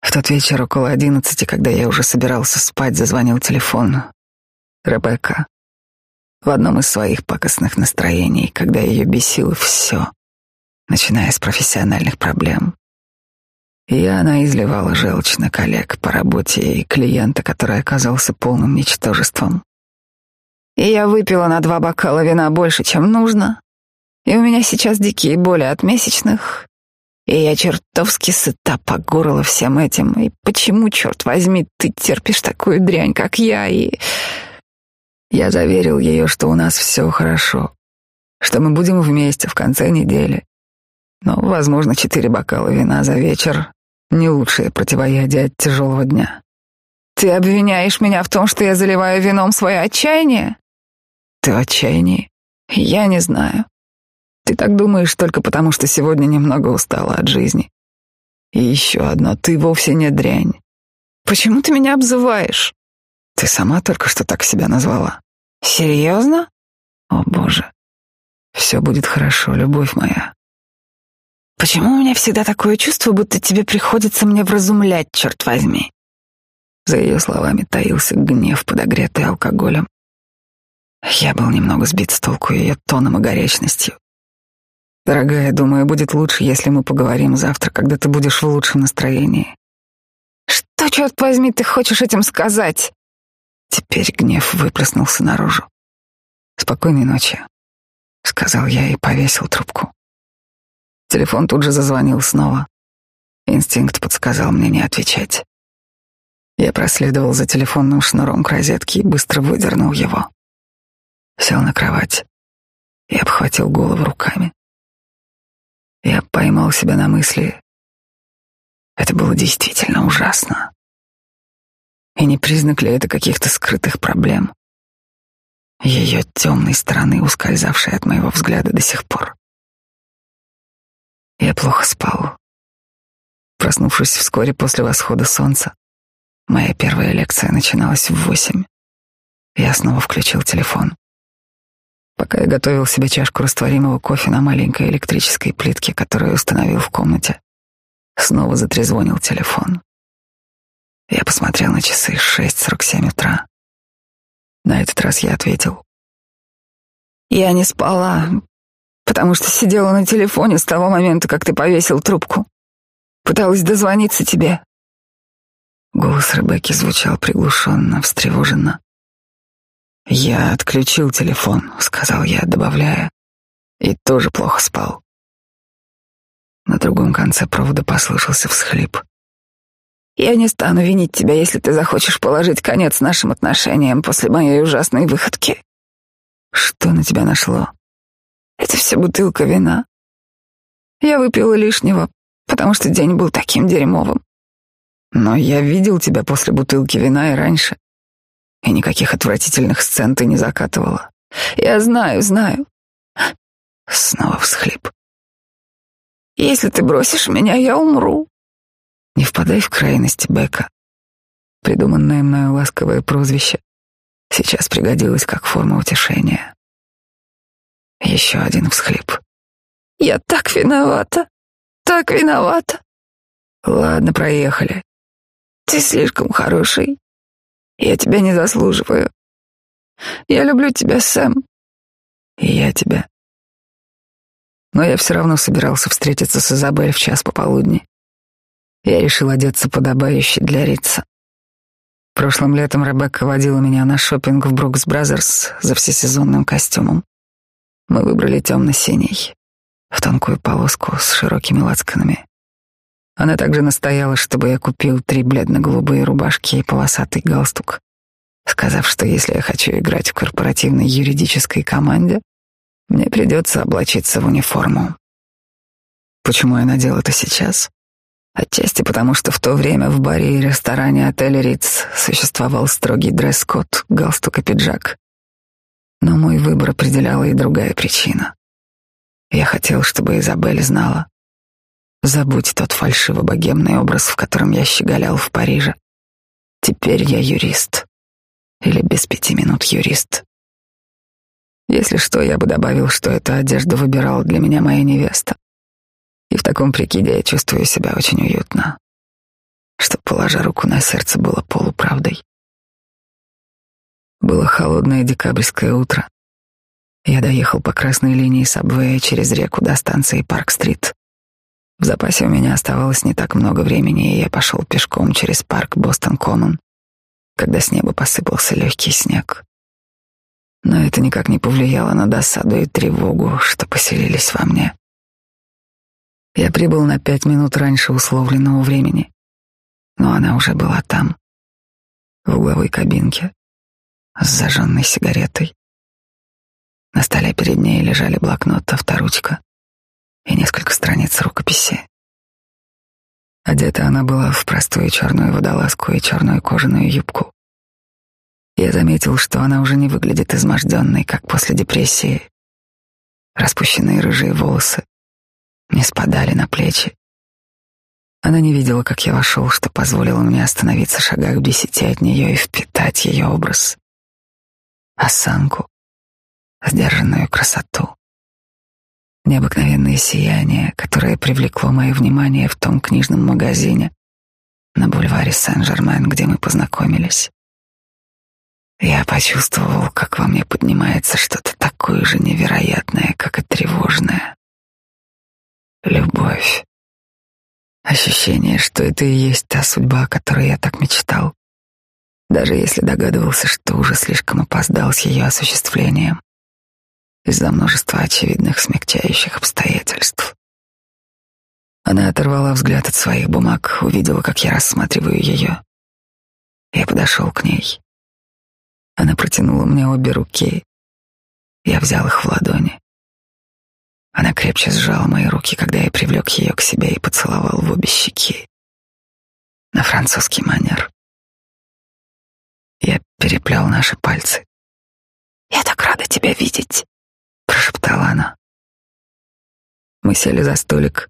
[SPEAKER 2] В тот вечер около одиннадцати, когда я уже собирался спать, зазвонил телефон. Ребекка. В одном из своих пакостных настроений, когда ее бесило все, начиная с профессиональных проблем. И она изливала желчь на коллег по работе и клиента, который оказался полным ничтожеством. И я выпила на два бокала вина больше, чем нужно, и у меня сейчас дикие боли от месячных, и я чертовски сыта по горло всем этим. И почему, черт возьми, ты терпишь такую дрянь, как я? И я заверил ее, что у нас все хорошо, что мы будем вместе в конце недели. Но, возможно, четыре бокала вина за вечер — не лучшее противоядие от тяжелого дня. Ты обвиняешь меня в том, что я заливаю вином свое отчаяние? Ты в отчаянии? Я не знаю. Ты так думаешь только потому, что сегодня немного устала от жизни. И еще одно, ты вовсе не дрянь. Почему ты меня обзываешь? Ты сама только что так себя назвала. Серьезно? О, боже. Все будет хорошо, любовь моя. Почему у меня всегда такое чувство, будто тебе приходится мне вразумлять, черт возьми? За ее словами таился гнев, подогретый алкоголем. Я был немного сбит с толку ее тоном и горячностью. Дорогая, думаю, будет лучше, если мы поговорим завтра, когда ты будешь в лучшем настроении. Что, черт возьми, ты хочешь этим сказать? Теперь гнев выплеснулся наружу. Спокойной ночи, сказал я и повесил трубку. Телефон тут же зазвонил снова. Инстинкт подсказал мне не отвечать. Я проследовал за телефонным шнуром к розетке и быстро выдернул его. Сел на кровать и обхватил голову руками. Я поймал себя на мысли. Это было действительно ужасно. И не признак ли это каких-то скрытых проблем? Ее темной стороны, ускользавшей от моего взгляда до сих пор. Я плохо спал. Проснувшись вскоре после восхода солнца, моя первая лекция начиналась в восемь. Я снова включил телефон. Пока я готовил себе чашку растворимого кофе на маленькой электрической плитке, которую установил в комнате, снова затрезвонил телефон. Я посмотрел на часы шесть сорок семь утра. На этот раз я ответил. Я не спала, потому что сидела на телефоне с того момента, как ты повесил трубку. Пыталась дозвониться тебе. Голос Ребекки звучал приглушенно, встревоженно. «Я отключил телефон», — сказал я, добавляя, и тоже плохо спал. На другом конце провода послышался всхлип. «Я не стану винить тебя, если ты захочешь положить конец нашим отношениям после моей ужасной выходки». «Что на тебя нашло?» «Это все бутылка вина. Я выпила лишнего, потому что день был таким дерьмовым. Но я видел тебя после бутылки вина и раньше. И никаких отвратительных сцен ты не закатывала. Я знаю, знаю. Снова всхлип. Если ты бросишь меня, я умру. Не впадай в крайности, Бека. Придуманное мною ласковое прозвище сейчас пригодилось как форма утешения. Еще один всхлип. Я так виновата, так виновата. Ладно, проехали. Ты слишком хороший. Я тебя не заслуживаю. Я люблю тебя, Сэм. И я тебя. Но я все равно собирался встретиться с Изабель в час пополудни. Я решил одеться подобающе для Рица. Прошлым летом Ребекка водила меня на шопинг в Brooks Brothers за всесезонным костюмом. Мы выбрали темно-синий, в тонкую полоску с широкими лацканами. Она также настояла, чтобы я купил три бледно-голубые рубашки и полосатый галстук, сказав, что если я хочу играть в корпоративной юридической команде, мне придется облачиться в униформу. Почему я надел это сейчас? Отчасти потому, что в то время в баре и ресторане отеля Риц существовал строгий дресс-код, галстук и пиджак. Но мой выбор определяла и другая причина. Я хотел, чтобы Изабель знала. Забудь тот фальшиво-богемный образ, в котором я щеголял в Париже. Теперь я юрист. Или без пяти минут юрист. Если что, я бы добавил, что эту одежду выбирала для меня моя невеста. И в таком прикиде я чувствую себя очень уютно. Что, положа руку на сердце, было полуправдой. Было холодное декабрьское утро. Я доехал по красной линии сабвея через реку до станции Парк-стрит. В запасе у меня оставалось не так много времени, и я пошел пешком через парк Бостон-Коммон, когда с неба посыпался легкий снег. Но это никак не повлияло на досаду и тревогу, что поселились во мне. Я прибыл на пять минут раньше условленного времени, но она уже была там, в угловой кабинке, с зажженной сигаретой. На столе перед ней лежали блокнот, авторучка и несколько страниц рукописи. Одета она была в простую черную водолазку и черную кожаную юбку. Я заметил, что она уже не выглядит изможденной, как после депрессии. Распущенные рыжие волосы не спадали на плечи. Она не видела, как я вошел, что позволило мне остановиться в шагах в десяти от нее и впитать ее образ. Осанку, сдержанную красоту необыкновенное сияние, которое привлекло мое внимание в том книжном магазине на бульваре Сен-Жермен, где мы познакомились. Я почувствовал, как во мне поднимается что-то такое же невероятное, как и тревожное. Любовь. Ощущение, что это и есть та судьба, о которой я так мечтал, даже если догадывался, что уже слишком опоздал с ее осуществлением из-за множества очевидных смягчающих обстоятельств. Она оторвала взгляд от своих бумаг, увидела, как я рассматриваю ее. Я подошел к ней. Она протянула мне обе руки. Я взял их в ладони. Она крепче сжала мои руки, когда я привлек ее к себе и поцеловал в обе щеки. На французский манер. Я переплел наши пальцы. «Я так рада тебя видеть», прошептала она. Мы сели за столик.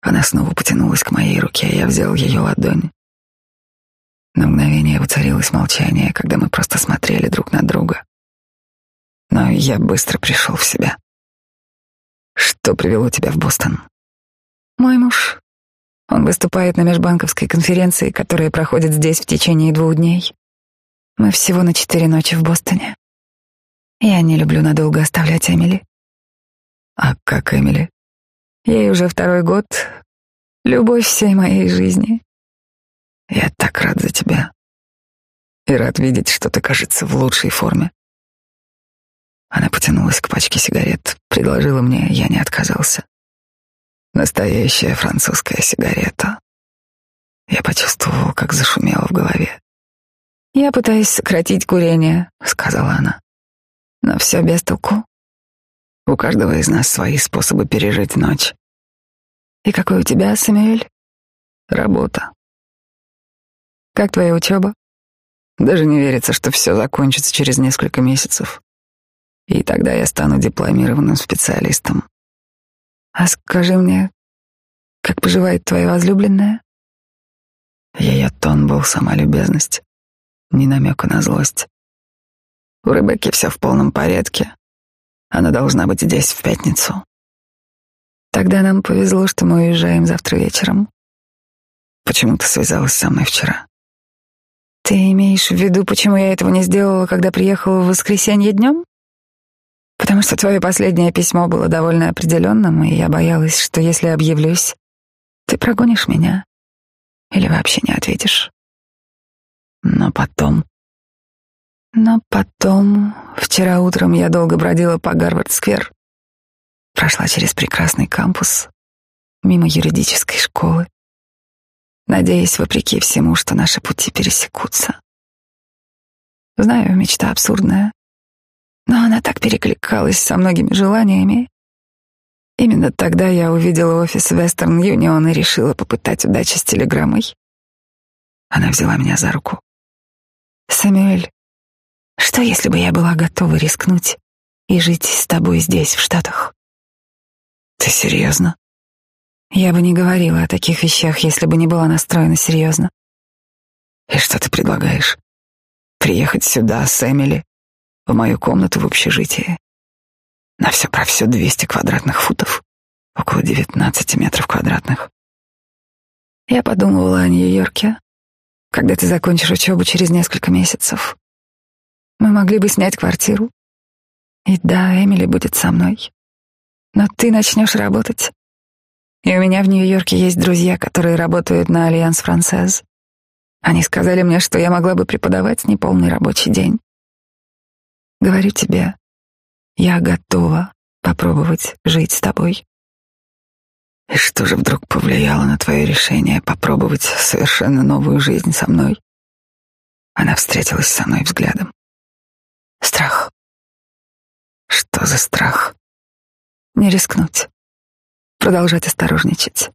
[SPEAKER 2] Она снова потянулась к моей руке, а я взял ее ладонь. На мгновение воцарилось молчание, когда мы просто смотрели друг на друга. Но я быстро пришел в себя. Что привело тебя в Бостон? Мой муж. Он выступает на межбанковской конференции, которая проходит здесь в течение двух дней. Мы всего на четыре ночи в Бостоне. Я не люблю надолго оставлять Эмили. А как Эмили? Ей уже второй год. Любовь всей моей жизни. Я так рад за тебя. И рад видеть, что ты, кажется, в лучшей форме. Она потянулась к пачке сигарет, предложила мне, я не отказался. Настоящая французская сигарета. Я почувствовал, как зашумело в голове. «Я пытаюсь сократить курение», — сказала она. Но все без толку. У каждого из нас свои способы пережить ночь. И какой у тебя, Самюэль? Работа. Как твоя учеба? Даже не верится, что все закончится через несколько месяцев. И тогда я стану дипломированным специалистом. А скажи мне, как поживает твоя возлюбленная? Ее тон был сама любезность, ни намека на злость. У Ребекки все в полном порядке. Она должна быть здесь в пятницу. Тогда нам повезло, что мы уезжаем завтра вечером. Почему ты связалась со мной вчера? Ты имеешь в виду, почему я этого не сделала, когда приехала в воскресенье днем? Потому что твое последнее письмо было довольно определенным, и я боялась, что если объявлюсь, ты прогонишь меня или вообще не ответишь. Но потом но потом, вчера утром я долго бродила по Гарвард-сквер, прошла через прекрасный кампус, мимо юридической школы, надеясь, вопреки всему, что наши пути пересекутся. Знаю, мечта абсурдная, но она так перекликалась со многими желаниями.
[SPEAKER 1] Именно тогда я увидела офис Western Union и решила попытать удачи с телеграммой.
[SPEAKER 2] Она взяла меня за руку.
[SPEAKER 1] Самюэль, что если бы я была готова рискнуть и жить с тобой здесь, в Штатах?
[SPEAKER 2] Ты серьезно?
[SPEAKER 1] Я бы не говорила о таких вещах, если бы не была настроена серьезно.
[SPEAKER 2] И что ты предлагаешь? Приехать сюда с Эмили, в мою комнату в общежитии. На все про все 200 квадратных футов, около 19 метров квадратных.
[SPEAKER 1] Я подумывала о Нью-Йорке, когда ты закончишь учебу через несколько месяцев. Мы могли бы снять квартиру. И да, Эмили будет со мной. Но ты начнешь работать. И у меня в Нью-Йорке есть друзья, которые работают на Альянс Францез. Они сказали мне, что я могла бы преподавать неполный рабочий день. Говорю тебе, я готова попробовать жить с тобой.
[SPEAKER 2] И что же вдруг повлияло на твое решение попробовать совершенно новую жизнь со мной? Она встретилась со мной взглядом.
[SPEAKER 1] Страх.
[SPEAKER 2] Что за страх?
[SPEAKER 1] Не рискнуть. Продолжать осторожничать.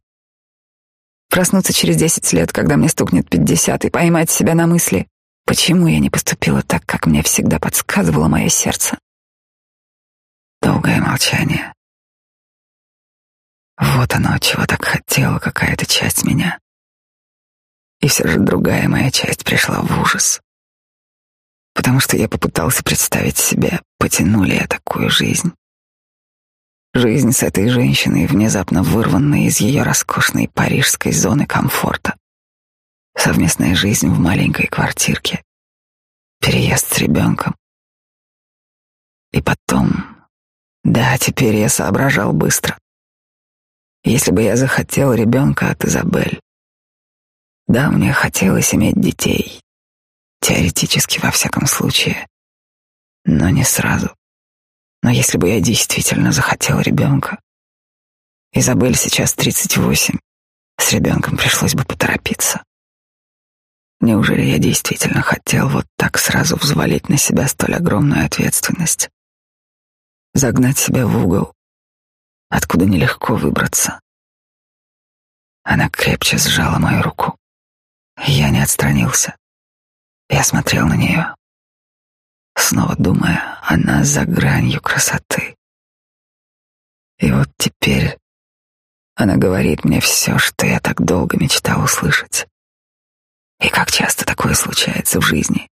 [SPEAKER 1] Проснуться через десять лет, когда мне стукнет пятьдесят, и поймать себя на мысли, почему я не поступила так, как мне всегда подсказывало мое сердце.
[SPEAKER 2] Долгое молчание. Вот оно, чего так хотела какая-то часть меня. И все же другая моя часть пришла в ужас. Потому что я попытался представить себе, потяну ли я такую жизнь. Жизнь с этой женщиной, внезапно вырванной из ее роскошной парижской зоны комфорта. Совместная жизнь в маленькой квартирке. Переезд с ребенком. И потом... Да, теперь я соображал быстро. Если бы я захотел ребенка от Изабель. Да, мне хотелось иметь детей. Теоретически, во всяком случае. Но не сразу. Но если бы я действительно захотел ребенка, Изабель сейчас 38, с ребенком пришлось бы поторопиться. Неужели я действительно хотел вот так сразу взвалить на себя столь огромную ответственность? Загнать себя в угол, откуда нелегко выбраться. Она крепче сжала мою руку. Я не отстранился. Я смотрел на нее снова думая, она за гранью красоты. И вот теперь она говорит мне все, что я так долго мечтал услышать. И как часто такое случается в жизни.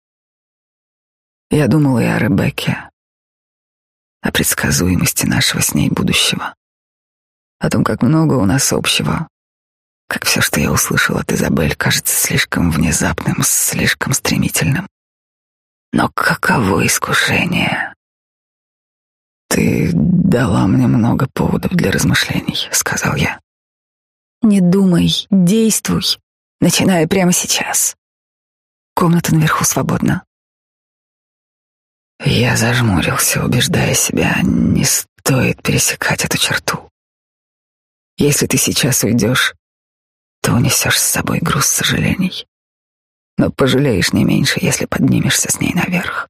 [SPEAKER 2] Я думал и о Ребекке, о предсказуемости нашего с ней будущего, о том, как много у нас общего, как все, что я услышал от Изабель, кажется слишком внезапным, слишком стремительным. Но каково искушение? Ты дала мне много поводов для размышлений, сказал я.
[SPEAKER 1] Не думай, действуй, начиная прямо сейчас. Комната наверху свободна.
[SPEAKER 2] Я зажмурился, убеждая себя, не стоит пересекать эту черту. Если ты сейчас уйдешь, то унесешь с собой груз сожалений но пожалеешь не меньше, если поднимешься с ней наверх.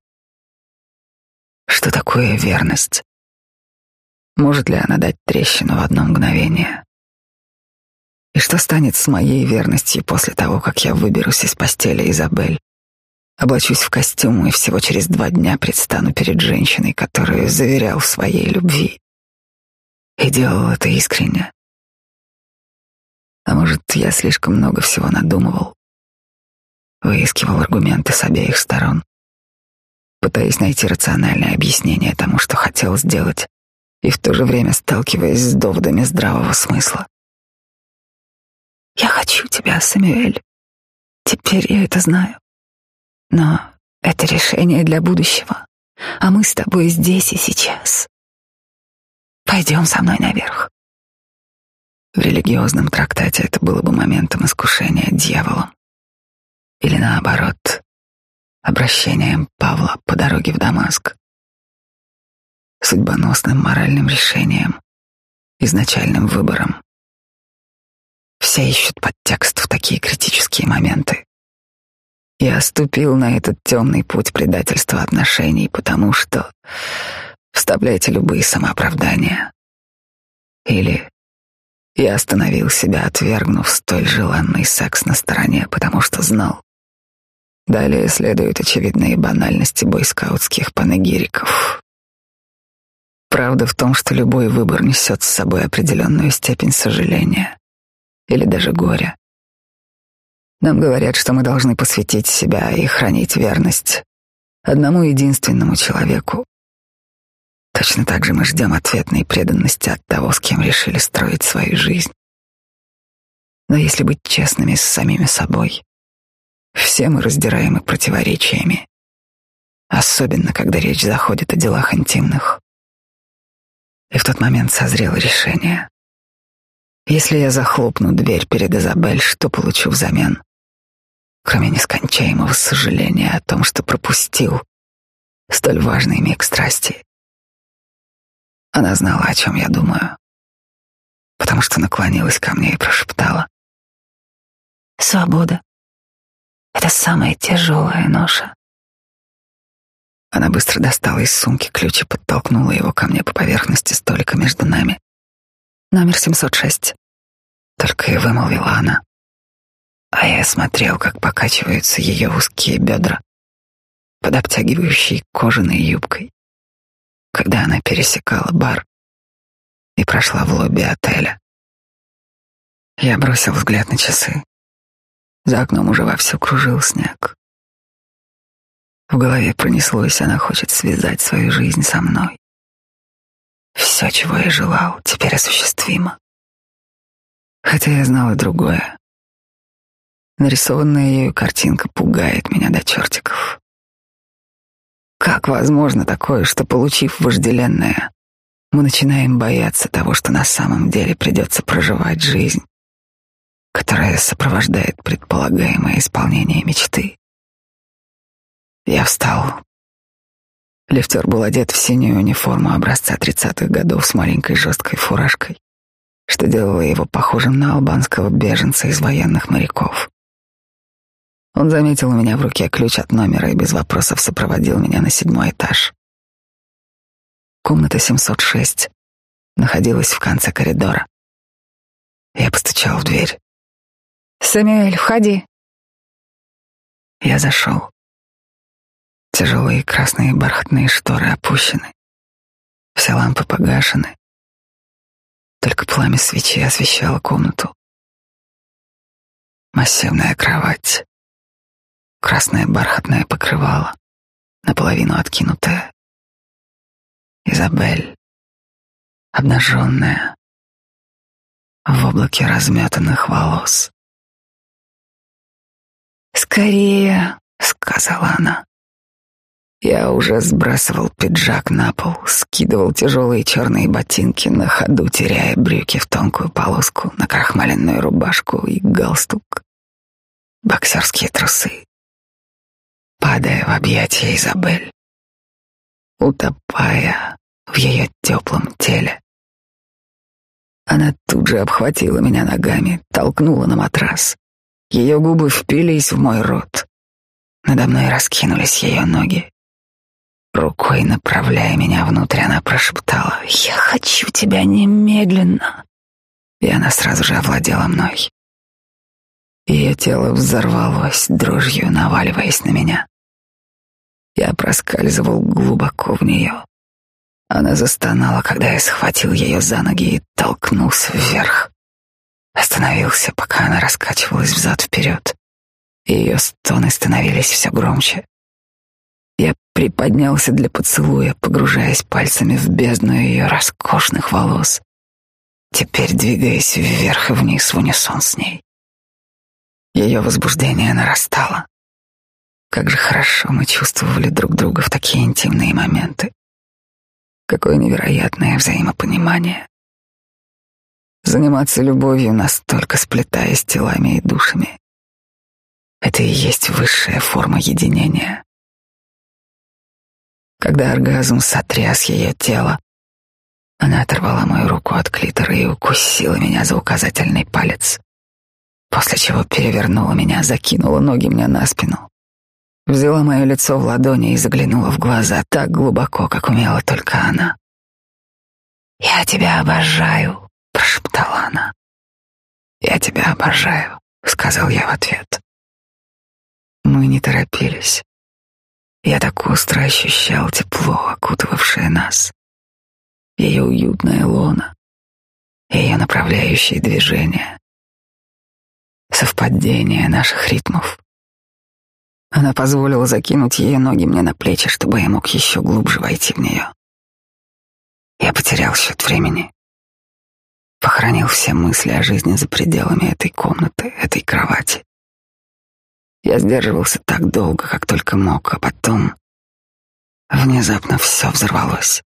[SPEAKER 2] Что такое верность? Может ли она дать трещину в одно мгновение? И что станет с моей верностью после того, как я выберусь из постели Изабель, облачусь в костюм и всего через два дня предстану перед женщиной, которую заверял в своей любви и делал это искренне? А может, я слишком много всего надумывал? выискивал аргументы с обеих сторон, пытаясь найти рациональное объяснение тому, что хотел сделать, и в то же время сталкиваясь с доводами здравого смысла.
[SPEAKER 1] «Я хочу тебя, Самюэль. Теперь я это знаю. Но это решение для будущего, а мы с тобой здесь и сейчас. Пойдем со мной наверх».
[SPEAKER 2] В религиозном трактате это было бы моментом искушения дьяволом или наоборот, обращением Павла по дороге в Дамаск, судьбоносным моральным решением, изначальным выбором. Все ищут подтекст в такие критические моменты. Я ступил на этот темный путь предательства отношений, потому что вставляйте любые самооправдания. Или я остановил себя, отвергнув столь желанный секс на стороне, потому что знал. Далее следуют очевидные банальности бойскаутских панегириков. Правда в том, что любой выбор несет с собой определенную степень сожаления или даже горя. Нам говорят, что мы должны посвятить себя и хранить верность одному единственному человеку. Точно так же мы ждем ответной преданности от того, с кем решили строить свою жизнь. Но если быть честными с самими собой, все мы раздираемы противоречиями, особенно когда речь заходит о делах интимных. И в тот момент созрело решение. Если я захлопну дверь перед Изабель, что получу взамен? Кроме нескончаемого сожаления о том, что пропустил столь важный миг страсти. Она знала, о чем я думаю, потому что наклонилась ко мне и прошептала.
[SPEAKER 1] «Свобода — это самая тяжелая ноша».
[SPEAKER 2] Она быстро достала из сумки ключ и подтолкнула его ко мне по поверхности столика между нами.
[SPEAKER 1] Номер 706.
[SPEAKER 2] Только и вымолвила она. А я смотрел, как покачиваются ее узкие бедра под обтягивающей кожаной юбкой когда она пересекала бар и прошла в лобби отеля. Я бросил взгляд на часы. За окном уже вовсю кружил снег. В голове пронеслось, она хочет связать свою жизнь со мной. Все, чего я желал, теперь осуществимо. Хотя я знал и другое. Нарисованная ею картинка пугает меня до чертиков. Как возможно такое, что, получив вожделенное, мы начинаем бояться того, что на самом деле придется проживать жизнь, которая сопровождает предполагаемое исполнение мечты? Я встал. Лифтер был одет в синюю униформу образца тридцатых годов с маленькой жесткой фуражкой, что делало его похожим на албанского беженца из военных моряков. Он заметил у меня в руке ключ от номера и без вопросов сопроводил меня на седьмой этаж. Комната 706 находилась в конце коридора. Я постучал в дверь.
[SPEAKER 1] «Сэмюэль, входи!»
[SPEAKER 2] Я зашел. Тяжелые красные бархатные шторы опущены. Все лампы погашены. Только пламя свечи освещало комнату. Массивная кровать красное бархатное покрывало, наполовину откинутое. Изабель, обнаженная, в облаке разметанных волос.
[SPEAKER 1] «Скорее», —
[SPEAKER 2] сказала она. Я уже сбрасывал пиджак на пол, скидывал тяжелые черные ботинки на ходу, теряя брюки в тонкую полоску, на крахмаленную рубашку и галстук, боксерские трусы падая в объятия Изабель, утопая в ее теплом теле. Она тут же обхватила меня ногами, толкнула на матрас. Ее губы впились в мой рот. Надо мной раскинулись ее ноги. Рукой направляя меня внутрь, она прошептала «Я хочу тебя немедленно!» И она сразу же овладела мной. Ее тело взорвалось дрожью, наваливаясь на меня. Я проскальзывал глубоко в нее. Она застонала, когда я схватил ее за ноги и толкнулся вверх. Остановился, пока она раскачивалась взад-вперед. Ее стоны становились все громче. Я приподнялся для поцелуя, погружаясь пальцами в бездну ее роскошных волос, теперь двигаясь вверх и вниз в унисон с ней. Ее возбуждение нарастало. Как же хорошо мы чувствовали друг друга в такие интимные моменты. Какое невероятное взаимопонимание. Заниматься любовью, настолько сплетаясь телами и душами. Это и есть высшая форма единения. Когда оргазм сотряс ее тело, она оторвала мою руку от клитора и укусила меня за указательный палец, после чего перевернула меня, закинула ноги мне на спину взяла мое лицо в ладони и заглянула в глаза так глубоко, как умела только она. «Я тебя обожаю», прошептала она. «Я тебя обожаю», — сказал я в ответ. Мы не торопились. Я так остро ощущал тепло, окутывавшее нас. Ее уютное лоно, ее направляющие движения, совпадение наших ритмов. Она позволила закинуть ее ноги мне на плечи, чтобы я мог еще глубже войти в нее. Я потерял счет времени. Похоронил все мысли о жизни за пределами этой комнаты, этой кровати. Я сдерживался так долго, как только мог, а потом внезапно все взорвалось.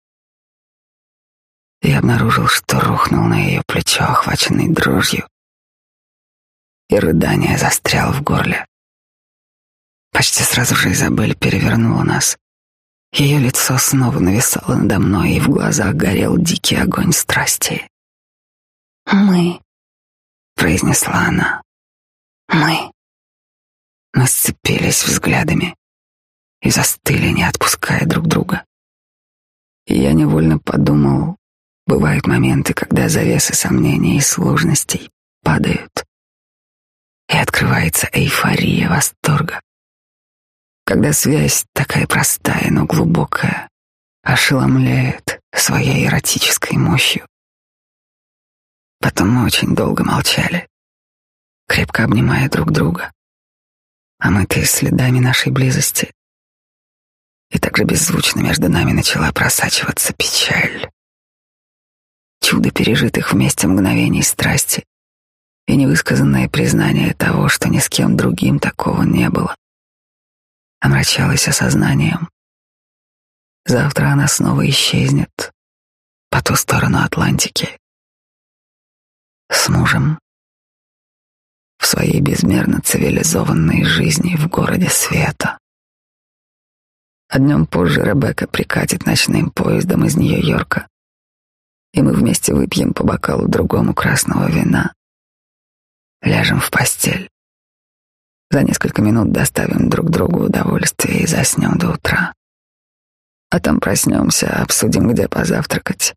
[SPEAKER 2] Я обнаружил, что рухнул на ее плечо, охваченный дрожью, и рыдание застряло в горле. Почти сразу же Изабель перевернула нас. Ее лицо снова нависало надо мной, и в глазах горел дикий огонь страсти.
[SPEAKER 1] «Мы», —
[SPEAKER 2] произнесла она, — «мы». Мы сцепились взглядами и застыли, не отпуская друг друга. И я невольно подумал, бывают моменты, когда завесы сомнений и сложностей падают, и открывается эйфория восторга. Когда связь такая простая, но глубокая, ошеломляет своей эротической мощью. Потом мы очень долго молчали, крепко обнимая друг друга омытые следами нашей близости. И также беззвучно между нами начала просачиваться печаль. Чудо пережитых вместе мгновений страсти и невысказанное признание того, что ни с кем другим такого не было, омрачалось осознанием. Завтра она снова исчезнет по ту сторону Атлантики. С мужем в своей безмерно цивилизованной жизни в городе света. А днем позже Ребекка прикатит ночным поездом из Нью-Йорка, и мы вместе выпьем по бокалу другому красного вина. Ляжем в постель. За несколько минут доставим друг другу удовольствие и заснем до утра. А там проснемся, обсудим, где позавтракать,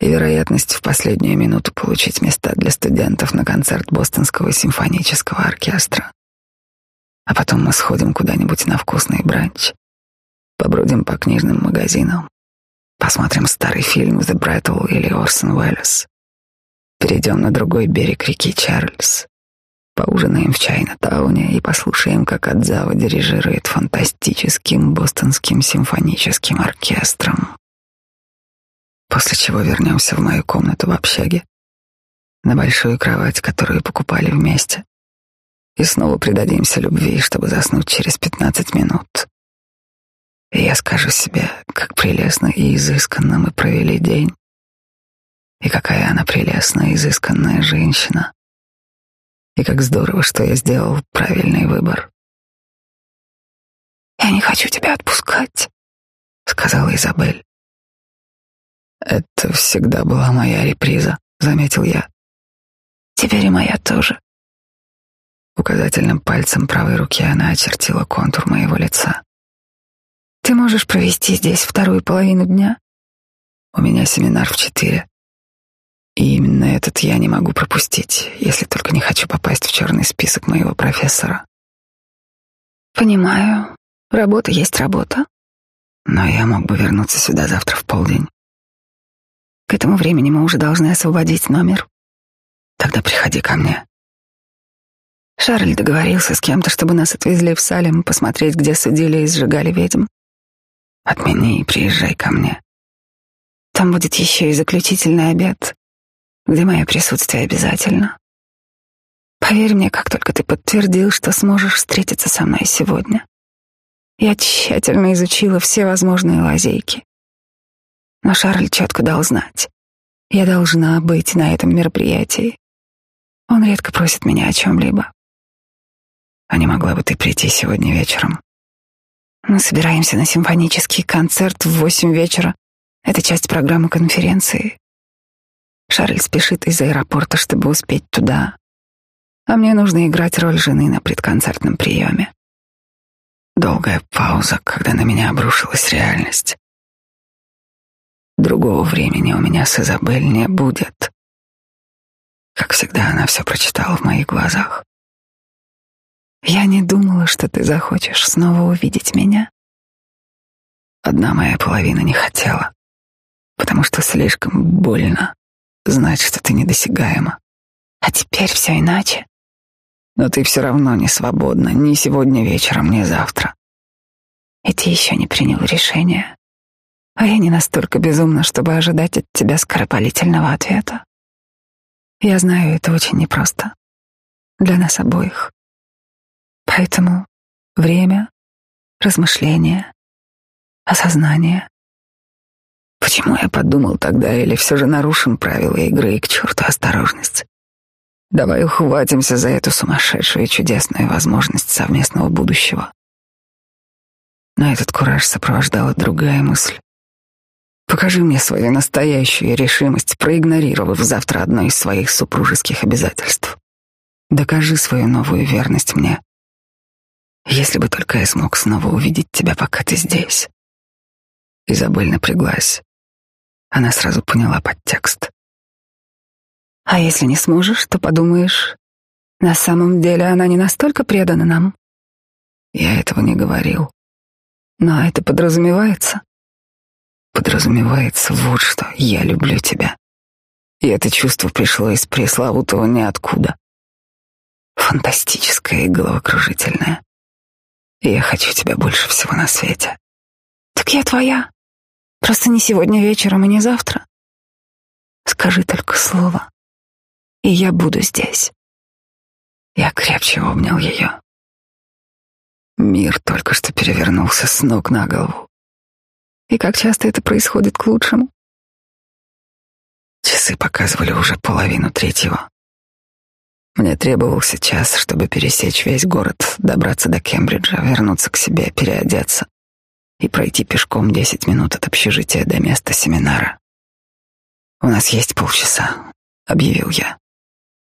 [SPEAKER 2] и вероятность в последнюю минуту получить места для студентов на концерт Бостонского симфонического оркестра. А потом мы сходим куда-нибудь на вкусный бранч, побродим по книжным магазинам, посмотрим старый фильм «The Brattle» или «Орсон Уэллес», перейдем на другой берег реки Чарльз, поужинаем в Чайна-тауне и послушаем, как Адзава дирижирует фантастическим бостонским симфоническим оркестром после чего вернемся в мою комнату в общаге, на большую кровать, которую покупали вместе, и снова предадимся любви, чтобы заснуть через пятнадцать минут. И я скажу себе, как прелестно и изысканно мы провели день, и какая она прелестная, изысканная женщина, и как здорово, что я сделал правильный выбор.
[SPEAKER 1] «Я не хочу тебя отпускать», — сказала Изабель.
[SPEAKER 2] Это всегда была моя реприза, заметил я.
[SPEAKER 1] Теперь и моя тоже.
[SPEAKER 2] Указательным пальцем правой руки она очертила контур моего лица.
[SPEAKER 1] Ты можешь провести здесь вторую половину дня?
[SPEAKER 2] У меня семинар в четыре. И именно этот я не могу пропустить, если только не хочу попасть в черный список моего профессора.
[SPEAKER 1] Понимаю. Работа есть работа.
[SPEAKER 2] Но я мог бы вернуться сюда завтра в полдень.
[SPEAKER 1] К этому времени мы уже должны освободить номер.
[SPEAKER 2] Тогда приходи ко мне.
[SPEAKER 1] Шарль договорился с кем-то, чтобы нас отвезли в Салем, посмотреть, где судили и сжигали ведьм.
[SPEAKER 2] Отмени и приезжай ко мне.
[SPEAKER 1] Там будет еще и заключительный обед, где мое присутствие обязательно. Поверь мне, как только ты подтвердил, что сможешь встретиться со мной сегодня. Я тщательно изучила все возможные лазейки. Но Шарль четко дал знать. Я должна быть на этом мероприятии. Он редко просит меня о чем-либо.
[SPEAKER 2] А не могла бы ты прийти сегодня вечером?
[SPEAKER 1] Мы собираемся на симфонический концерт в восемь вечера. Это часть программы конференции. Шарль спешит из аэропорта, чтобы успеть туда. А мне нужно играть роль жены на предконцертном приеме.
[SPEAKER 2] Долгая пауза, когда на меня обрушилась реальность. Другого времени у меня с Изабель не будет. Как всегда, она все прочитала в моих глазах. Я не думала, что ты захочешь снова увидеть меня. Одна моя половина не хотела, потому что слишком больно знать, что ты недосягаема. А теперь все иначе. Но ты все равно не свободна ни сегодня вечером, ни завтра. И ты еще не принял решение. А я не настолько безумна, чтобы ожидать от тебя скоропалительного ответа. Я знаю, это очень непросто. Для нас обоих. Поэтому время, размышления, осознание. Почему я подумал тогда, или все же нарушим правила игры и к черту осторожность? Давай ухватимся за эту сумасшедшую и чудесную возможность совместного будущего. Но этот кураж сопровождала другая мысль. Покажи мне свою настоящую решимость, проигнорировав завтра одно из своих супружеских обязательств. Докажи свою новую верность мне. Если бы только я смог снова увидеть тебя, пока ты здесь. Изабель напряглась. Она сразу поняла подтекст. А если не сможешь, то подумаешь, на самом деле она не настолько предана нам. Я этого не говорил. Но это подразумевается. Подразумевается вот что. Я люблю тебя. И это чувство пришло из пресловутого ниоткуда. Фантастическое и головокружительное. Я хочу тебя больше всего на свете. Так я твоя. Просто не сегодня вечером и не завтра. Скажи только слово и я буду здесь. Я крепче обнял ее. Мир только что перевернулся с ног на голову. И как часто это происходит к лучшему? Часы показывали уже половину третьего. Мне требовался час, чтобы пересечь весь город, добраться до Кембриджа, вернуться к себе, переодеться и пройти пешком десять минут от общежития до места семинара. «У нас есть полчаса», — объявил я.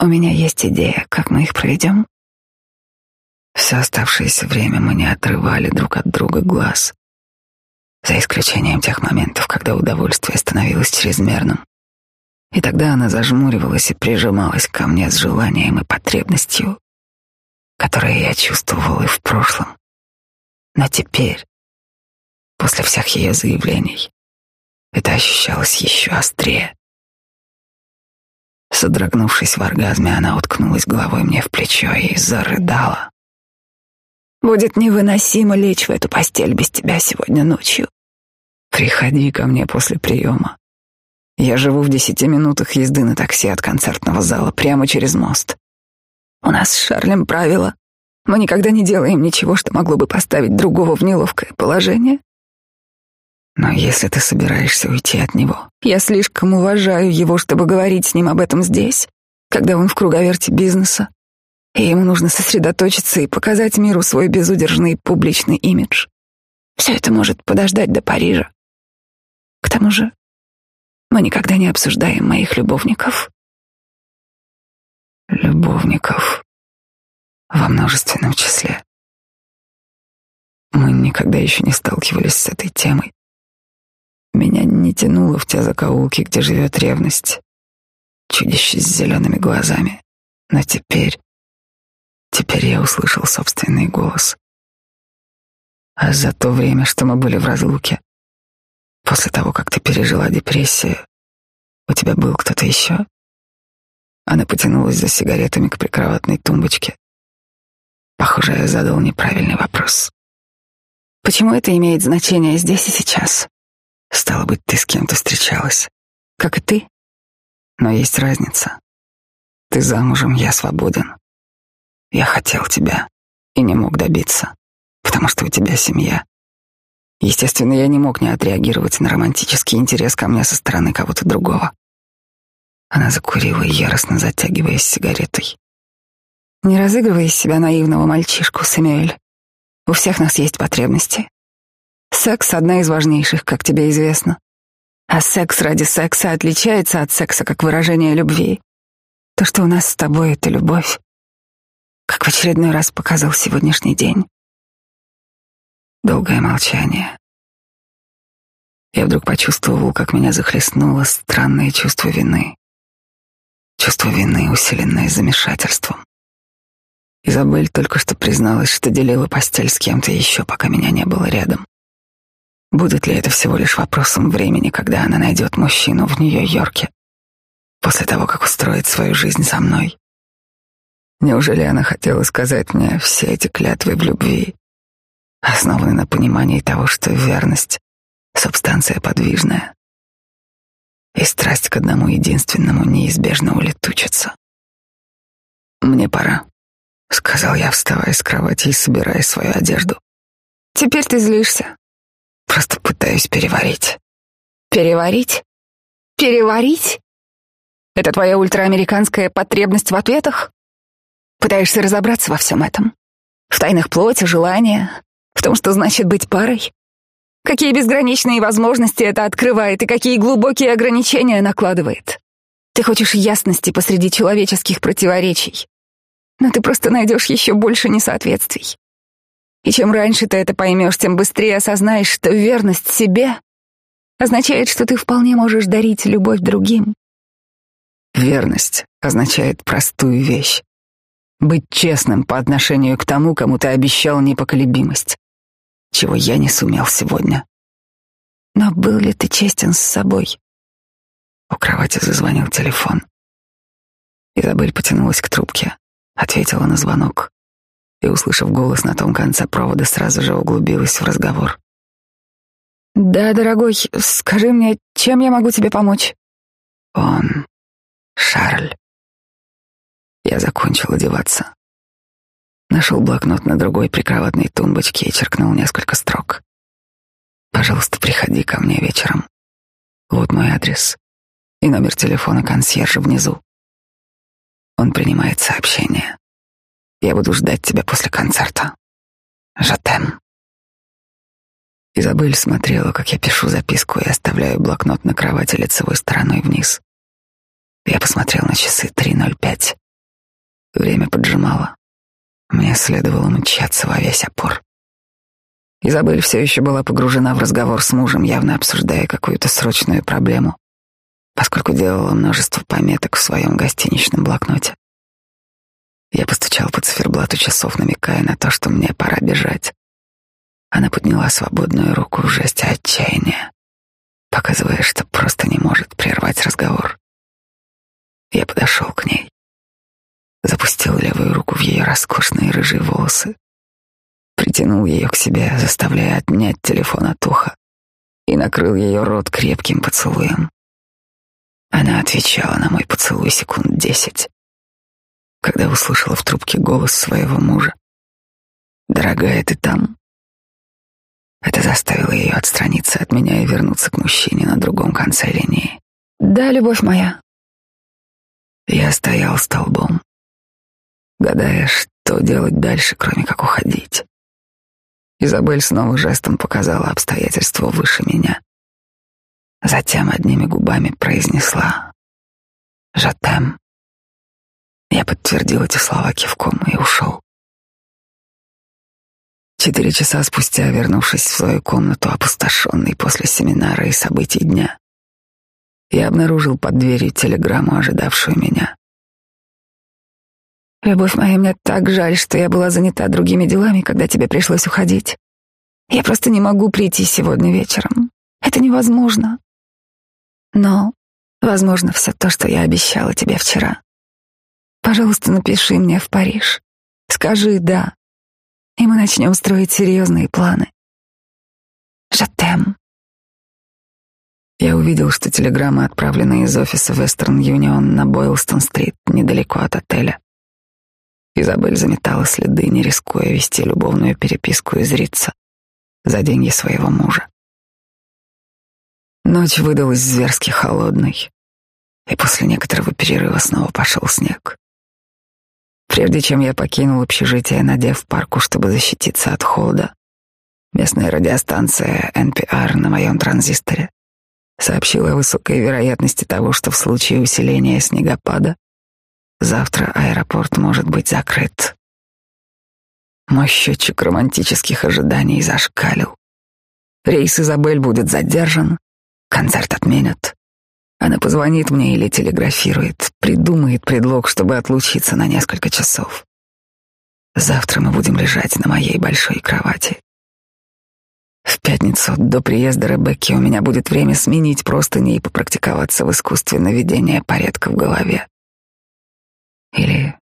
[SPEAKER 2] У меня есть идея, как мы их проведем. Все оставшееся время мы не отрывали друг от друга глаз, за исключением тех моментов, когда удовольствие становилось чрезмерным. И тогда она зажмуривалась и прижималась ко мне с желанием и потребностью, которые я чувствовал и в прошлом. Но теперь, после всех ее заявлений, это ощущалось еще острее. Содрогнувшись в оргазме, она уткнулась головой мне в плечо и зарыдала. «Будет невыносимо лечь в эту постель без тебя сегодня ночью. Приходи ко мне после приема. Я живу в десяти минутах езды на такси от концертного зала прямо через мост. У нас с Шарлем правило. Мы никогда не делаем ничего, что могло бы поставить другого в неловкое положение. Но если ты собираешься уйти от него, я слишком уважаю его, чтобы говорить с ним об этом здесь, когда он в круговерте бизнеса, и ему нужно сосредоточиться и показать миру свой безудержный публичный имидж. Все это может подождать до Парижа. К тому же, мы никогда не обсуждаем моих любовников. Любовников во множественном числе. Мы никогда еще не сталкивались с этой темой. Меня не тянуло в те закоулки, где живет ревность. Чудище с зелеными глазами. Но теперь... Теперь я услышал собственный голос. А за то время, что мы были в разлуке, после того, как ты пережила депрессию, у тебя был кто-то еще? Она потянулась за сигаретами к прикроватной тумбочке. Похоже, я задал неправильный вопрос. Почему это имеет значение здесь и сейчас? Стало быть, ты с кем-то встречалась, как и ты. Но есть разница. Ты замужем, я свободен. Я хотел тебя и не мог добиться, потому что у тебя семья. Естественно, я не мог не отреагировать на романтический интерес ко мне со стороны кого-то другого. Она закурила, яростно затягиваясь сигаретой. Не разыгрывай из себя наивного мальчишку, Сэмюэль. У всех нас есть потребности. Секс — одна из важнейших, как тебе известно. А секс ради секса отличается от секса как выражение любви. То, что у нас с тобой, — это любовь. Как в очередной раз показал сегодняшний день. Долгое молчание. Я вдруг почувствовал, как меня захлестнуло странное чувство вины. чувство вины, усиленное замешательством. Изабель только что призналась, что делила постель с кем-то еще, пока меня не было рядом. Будет ли это всего лишь вопросом времени, когда она найдет мужчину в Нью-Йорке, после того, как устроит свою жизнь со мной? Неужели она хотела сказать мне все эти клятвы в любви, основаны на понимании того, что верность — субстанция подвижная, и страсть к одному единственному неизбежно улетучится? Мне пора. — сказал я, вставая с кровати и собирая свою одежду.
[SPEAKER 1] «Теперь ты злишься».
[SPEAKER 2] «Просто пытаюсь переварить».
[SPEAKER 1] «Переварить? Переварить? Это твоя ультраамериканская потребность в ответах? Пытаешься разобраться во всем этом? В тайнах плоти, желания, в том, что значит быть парой? Какие безграничные возможности это открывает и какие глубокие ограничения накладывает? Ты хочешь ясности посреди человеческих противоречий, но ты просто найдешь еще больше несоответствий. И чем раньше ты это поймешь, тем быстрее осознаешь, что верность себе означает, что ты вполне можешь дарить любовь другим.
[SPEAKER 2] Верность означает простую вещь. Быть честным по отношению к тому, кому ты обещал непоколебимость, чего я не сумел сегодня.
[SPEAKER 1] Но был ли ты честен с собой?
[SPEAKER 2] У кровати зазвонил телефон. Изабель потянулась к трубке ответила на звонок и, услышав голос на том конце провода, сразу же углубилась в разговор.
[SPEAKER 1] «Да, дорогой, скажи мне, чем я могу тебе помочь?»
[SPEAKER 2] «Он... Шарль». Я закончил одеваться. Нашел блокнот на другой прикроватной тумбочке и черкнул несколько строк. «Пожалуйста, приходи ко мне вечером. Вот мой адрес и номер телефона консьержа внизу. Он принимает сообщение. Я буду ждать тебя после концерта. Жатем. Изабель смотрела, как я пишу записку и оставляю блокнот на кровати лицевой стороной вниз. Я посмотрел на часы 3.05. Время поджимало. Мне следовало мчаться во весь опор. Изабель все еще была погружена в разговор с мужем, явно обсуждая какую-то срочную проблему поскольку делала множество пометок в своем гостиничном блокноте. Я постучал по циферблату часов, намекая на то, что мне пора бежать. Она подняла свободную руку в жесте отчаяния, показывая, что просто не может прервать разговор. Я подошел к ней, запустил левую руку в ее роскошные рыжие волосы, притянул ее к себе, заставляя отнять телефон от уха, и накрыл ее рот крепким поцелуем. Она отвечала на мой поцелуй секунд десять, когда услышала в трубке голос своего мужа. «Дорогая, ты там?» Это заставило ее отстраниться от меня и вернуться к мужчине на другом конце линии.
[SPEAKER 1] «Да, любовь моя».
[SPEAKER 2] Я стоял столбом, гадая, что делать дальше, кроме как уходить. Изабель снова жестом показала обстоятельства выше меня. Затем одними губами произнесла «Жатем». Я подтвердил эти слова кивком и ушел. Четыре часа спустя, вернувшись в свою комнату, опустошенный после семинара и событий дня, я обнаружил под дверью телеграмму, ожидавшую меня.
[SPEAKER 1] «Любовь моя, мне так жаль, что я была занята другими делами, когда тебе пришлось уходить. Я просто не могу прийти сегодня вечером. Это невозможно. Но, возможно, все то, что я обещала тебе вчера. Пожалуйста, напиши мне в Париж. Скажи «да», и мы начнем строить серьезные планы. Жатем.
[SPEAKER 2] Я увидел, что телеграмма отправлена из офиса Western Union на Бойлстон-стрит, недалеко от отеля. Изабель заметала следы, не рискуя вести любовную переписку и зриться за деньги своего мужа. Ночь выдалась зверски холодной, и после некоторого перерыва снова пошел снег. Прежде чем я покинул общежитие, надев парку, чтобы защититься от холода, местная радиостанция NPR на моем транзисторе сообщила о высокой вероятности того, что в случае усиления снегопада завтра аэропорт может быть закрыт. Мой счетчик романтических ожиданий зашкалил. Рейс Изабель будет задержан, Концерт отменят. Она позвонит мне или телеграфирует, придумает предлог, чтобы отлучиться на несколько часов. Завтра мы будем лежать на моей большой кровати. В пятницу до приезда Ребекки у меня будет время сменить простыни и попрактиковаться в искусстве наведения порядка в голове. Или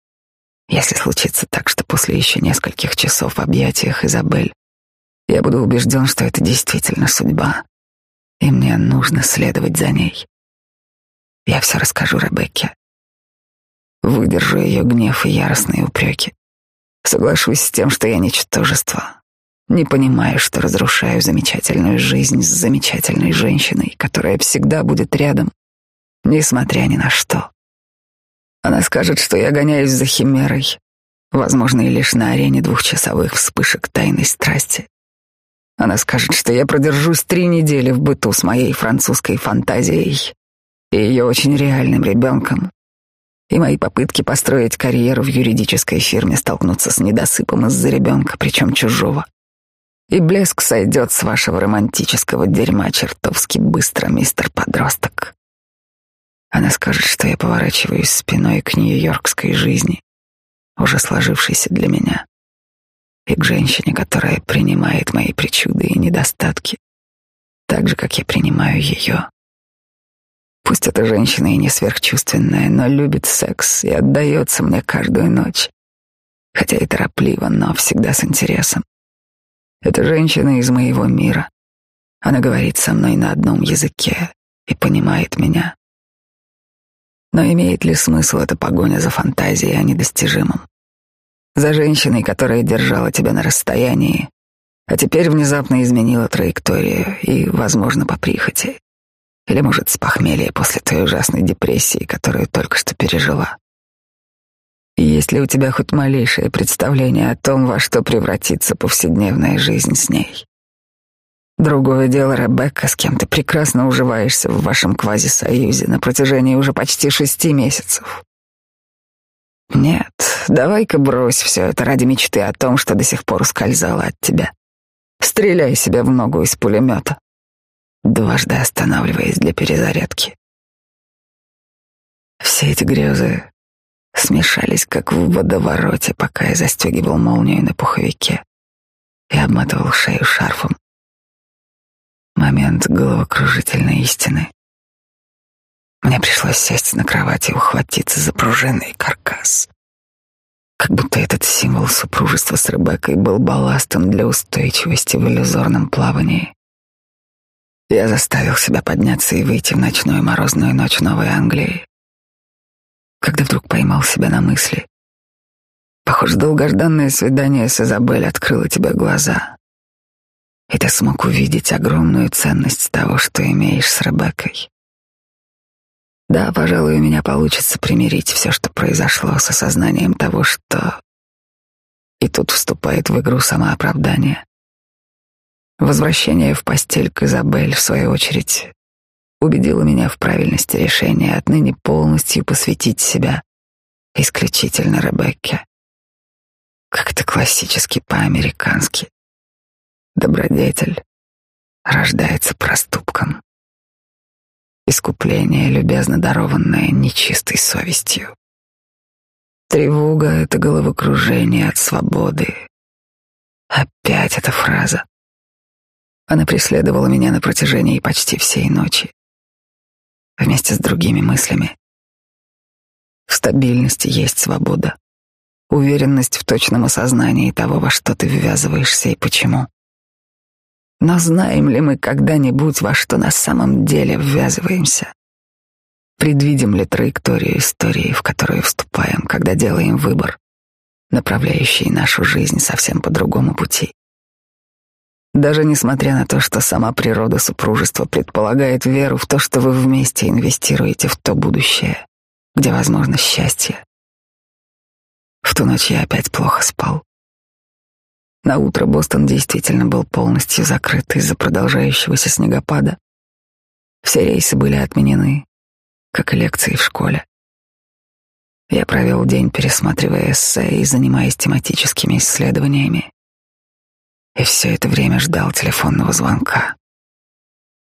[SPEAKER 2] если случится так, что после еще нескольких часов в объятиях Изабель я буду убежден, что это действительно судьба, и мне нужно следовать за ней. Я все расскажу Ребекке. Выдержу ее гнев и яростные упреки. Соглашусь с тем, что я ничтожество. Не понимаю, что разрушаю замечательную жизнь с замечательной женщиной, которая всегда будет рядом, несмотря ни на что. Она скажет, что я гоняюсь за химерой, возможно, и лишь на арене двухчасовых вспышек тайной страсти. Она скажет, что я продержусь три недели в быту с моей французской фантазией и ее очень реальным ребенком, и мои попытки построить карьеру в юридической фирме столкнутся с недосыпом из-за ребенка, причем чужого. И блеск сойдет с вашего романтического дерьма чертовски быстро, мистер подросток. Она скажет, что я поворачиваюсь спиной к нью-йоркской жизни, уже сложившейся для меня, и к женщине, которая принимает мои причуды и недостатки, так же, как я принимаю ее. Пусть эта женщина и не сверхчувственная, но любит секс и отдается мне каждую ночь, хотя и торопливо, но всегда с интересом. Эта женщина из моего мира. Она говорит со мной на одном языке и понимает меня. Но имеет ли смысл эта погоня за фантазией о недостижимом? За женщиной, которая держала тебя на расстоянии, а теперь внезапно изменила траекторию и, возможно, по прихоти. Или, может, с похмелья после той ужасной депрессии, которую только что пережила. И есть ли у тебя хоть малейшее представление о том, во что превратится повседневная жизнь с ней? Другое дело, Ребекка, с кем ты прекрасно уживаешься в вашем квазисоюзе на протяжении уже почти шести месяцев. Нет, давай-ка брось все это ради мечты о том, что до сих пор ускользало от тебя. Стреляй себя в ногу из пулемета, дважды останавливаясь для перезарядки. Все эти грезы смешались, как в водовороте, пока я застегивал молнию на пуховике и обматывал шею шарфом момент головокружительной истины. Мне пришлось сесть на кровати и ухватиться за пружинный каркас. Как будто этот символ супружества с Ребеккой был балластом для устойчивости в иллюзорном плавании. Я заставил себя подняться и выйти в ночную морозную ночь Новой Англии, когда вдруг поймал себя на мысли. Похоже, долгожданное свидание с Изабель открыло тебе глаза и ты смог увидеть огромную ценность того, что имеешь с Ребеккой. Да, пожалуй, у меня получится примирить все, что произошло, с осознанием того, что... И тут вступает в игру самооправдание. Возвращение в постель к Изабель, в свою очередь, убедило меня в правильности решения отныне полностью посвятить себя исключительно Ребекке. Как это классически по-американски. Добродетель рождается проступком. Искупление, любезно дарованное нечистой совестью. Тревога — это головокружение от свободы. Опять эта фраза. Она преследовала меня на протяжении почти всей ночи. Вместе с другими мыслями. В стабильности есть свобода. Уверенность в точном осознании того, во что ты ввязываешься и почему. Но знаем ли мы когда-нибудь, во что на самом деле ввязываемся? Предвидим ли траекторию истории, в которую вступаем, когда делаем выбор, направляющий нашу жизнь совсем по другому пути? Даже несмотря на то, что сама природа супружества предполагает веру в то, что вы вместе инвестируете в то будущее, где возможно счастье. В ту ночь я опять плохо спал. На утро Бостон действительно был полностью закрыт из-за продолжающегося снегопада. Все рейсы были отменены, как и лекции в школе. Я провел день, пересматривая эссе и занимаясь тематическими исследованиями. И все это время ждал телефонного звонка,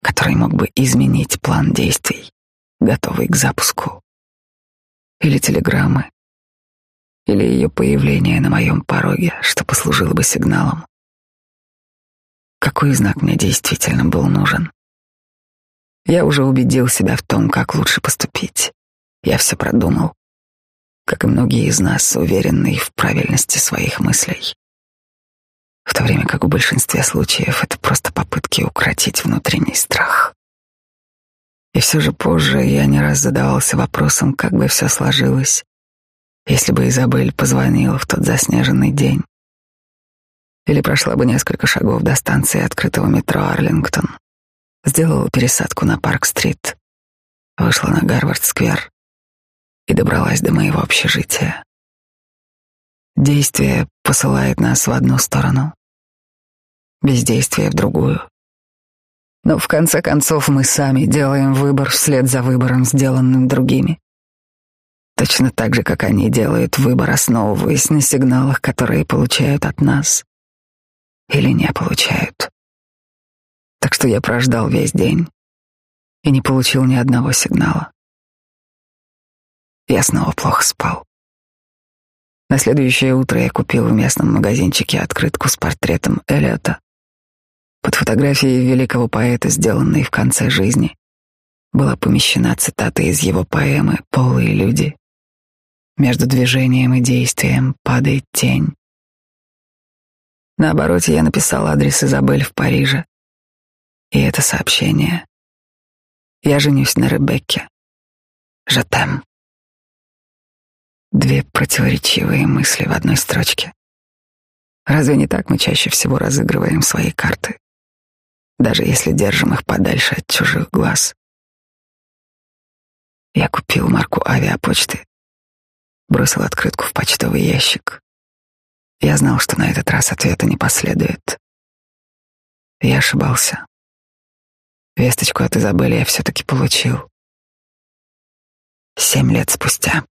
[SPEAKER 2] который мог бы изменить план действий, готовый к запуску. или телеграммы, или ее появление на моем пороге, что послужило бы сигналом. Какой знак мне действительно был нужен? Я уже убедил себя в том, как лучше поступить. Я все продумал, как и многие из нас, уверенные в правильности своих мыслей. В то время как в большинстве случаев это просто попытки укротить внутренний страх. И все же позже я не раз задавался вопросом, как бы все сложилось, если бы Изабель позвонила в тот заснеженный день. Или прошла бы несколько шагов до станции открытого метро Арлингтон, сделала пересадку на Парк-стрит, вышла на Гарвард-сквер и добралась до моего общежития. Действие посылает нас в одну сторону, бездействие в другую. Но в конце концов мы сами делаем выбор вслед за выбором, сделанным другими. Точно так же, как они делают выбор, основываясь на сигналах, которые получают от нас или не получают. Так что я прождал весь день и не получил ни одного сигнала. Я снова плохо спал. На следующее утро я купил в местном магазинчике открытку с портретом Эллиота под фотографией великого поэта, сделанной в конце жизни, была помещена цитата из его поэмы «Полые люди». Между движением и действием падает тень. На обороте я написал адрес Изабель в Париже. И это сообщение. Я женюсь на Ребекке. Жатем. Две противоречивые мысли в одной строчке. Разве не так мы чаще всего разыгрываем свои карты, даже если держим их подальше от чужих глаз? Я купил марку авиапочты, бросил открытку в почтовый ящик. Я знал, что на этот раз ответа не последует. Я ошибался. Весточку от Изабели я все-таки получил. Семь лет спустя.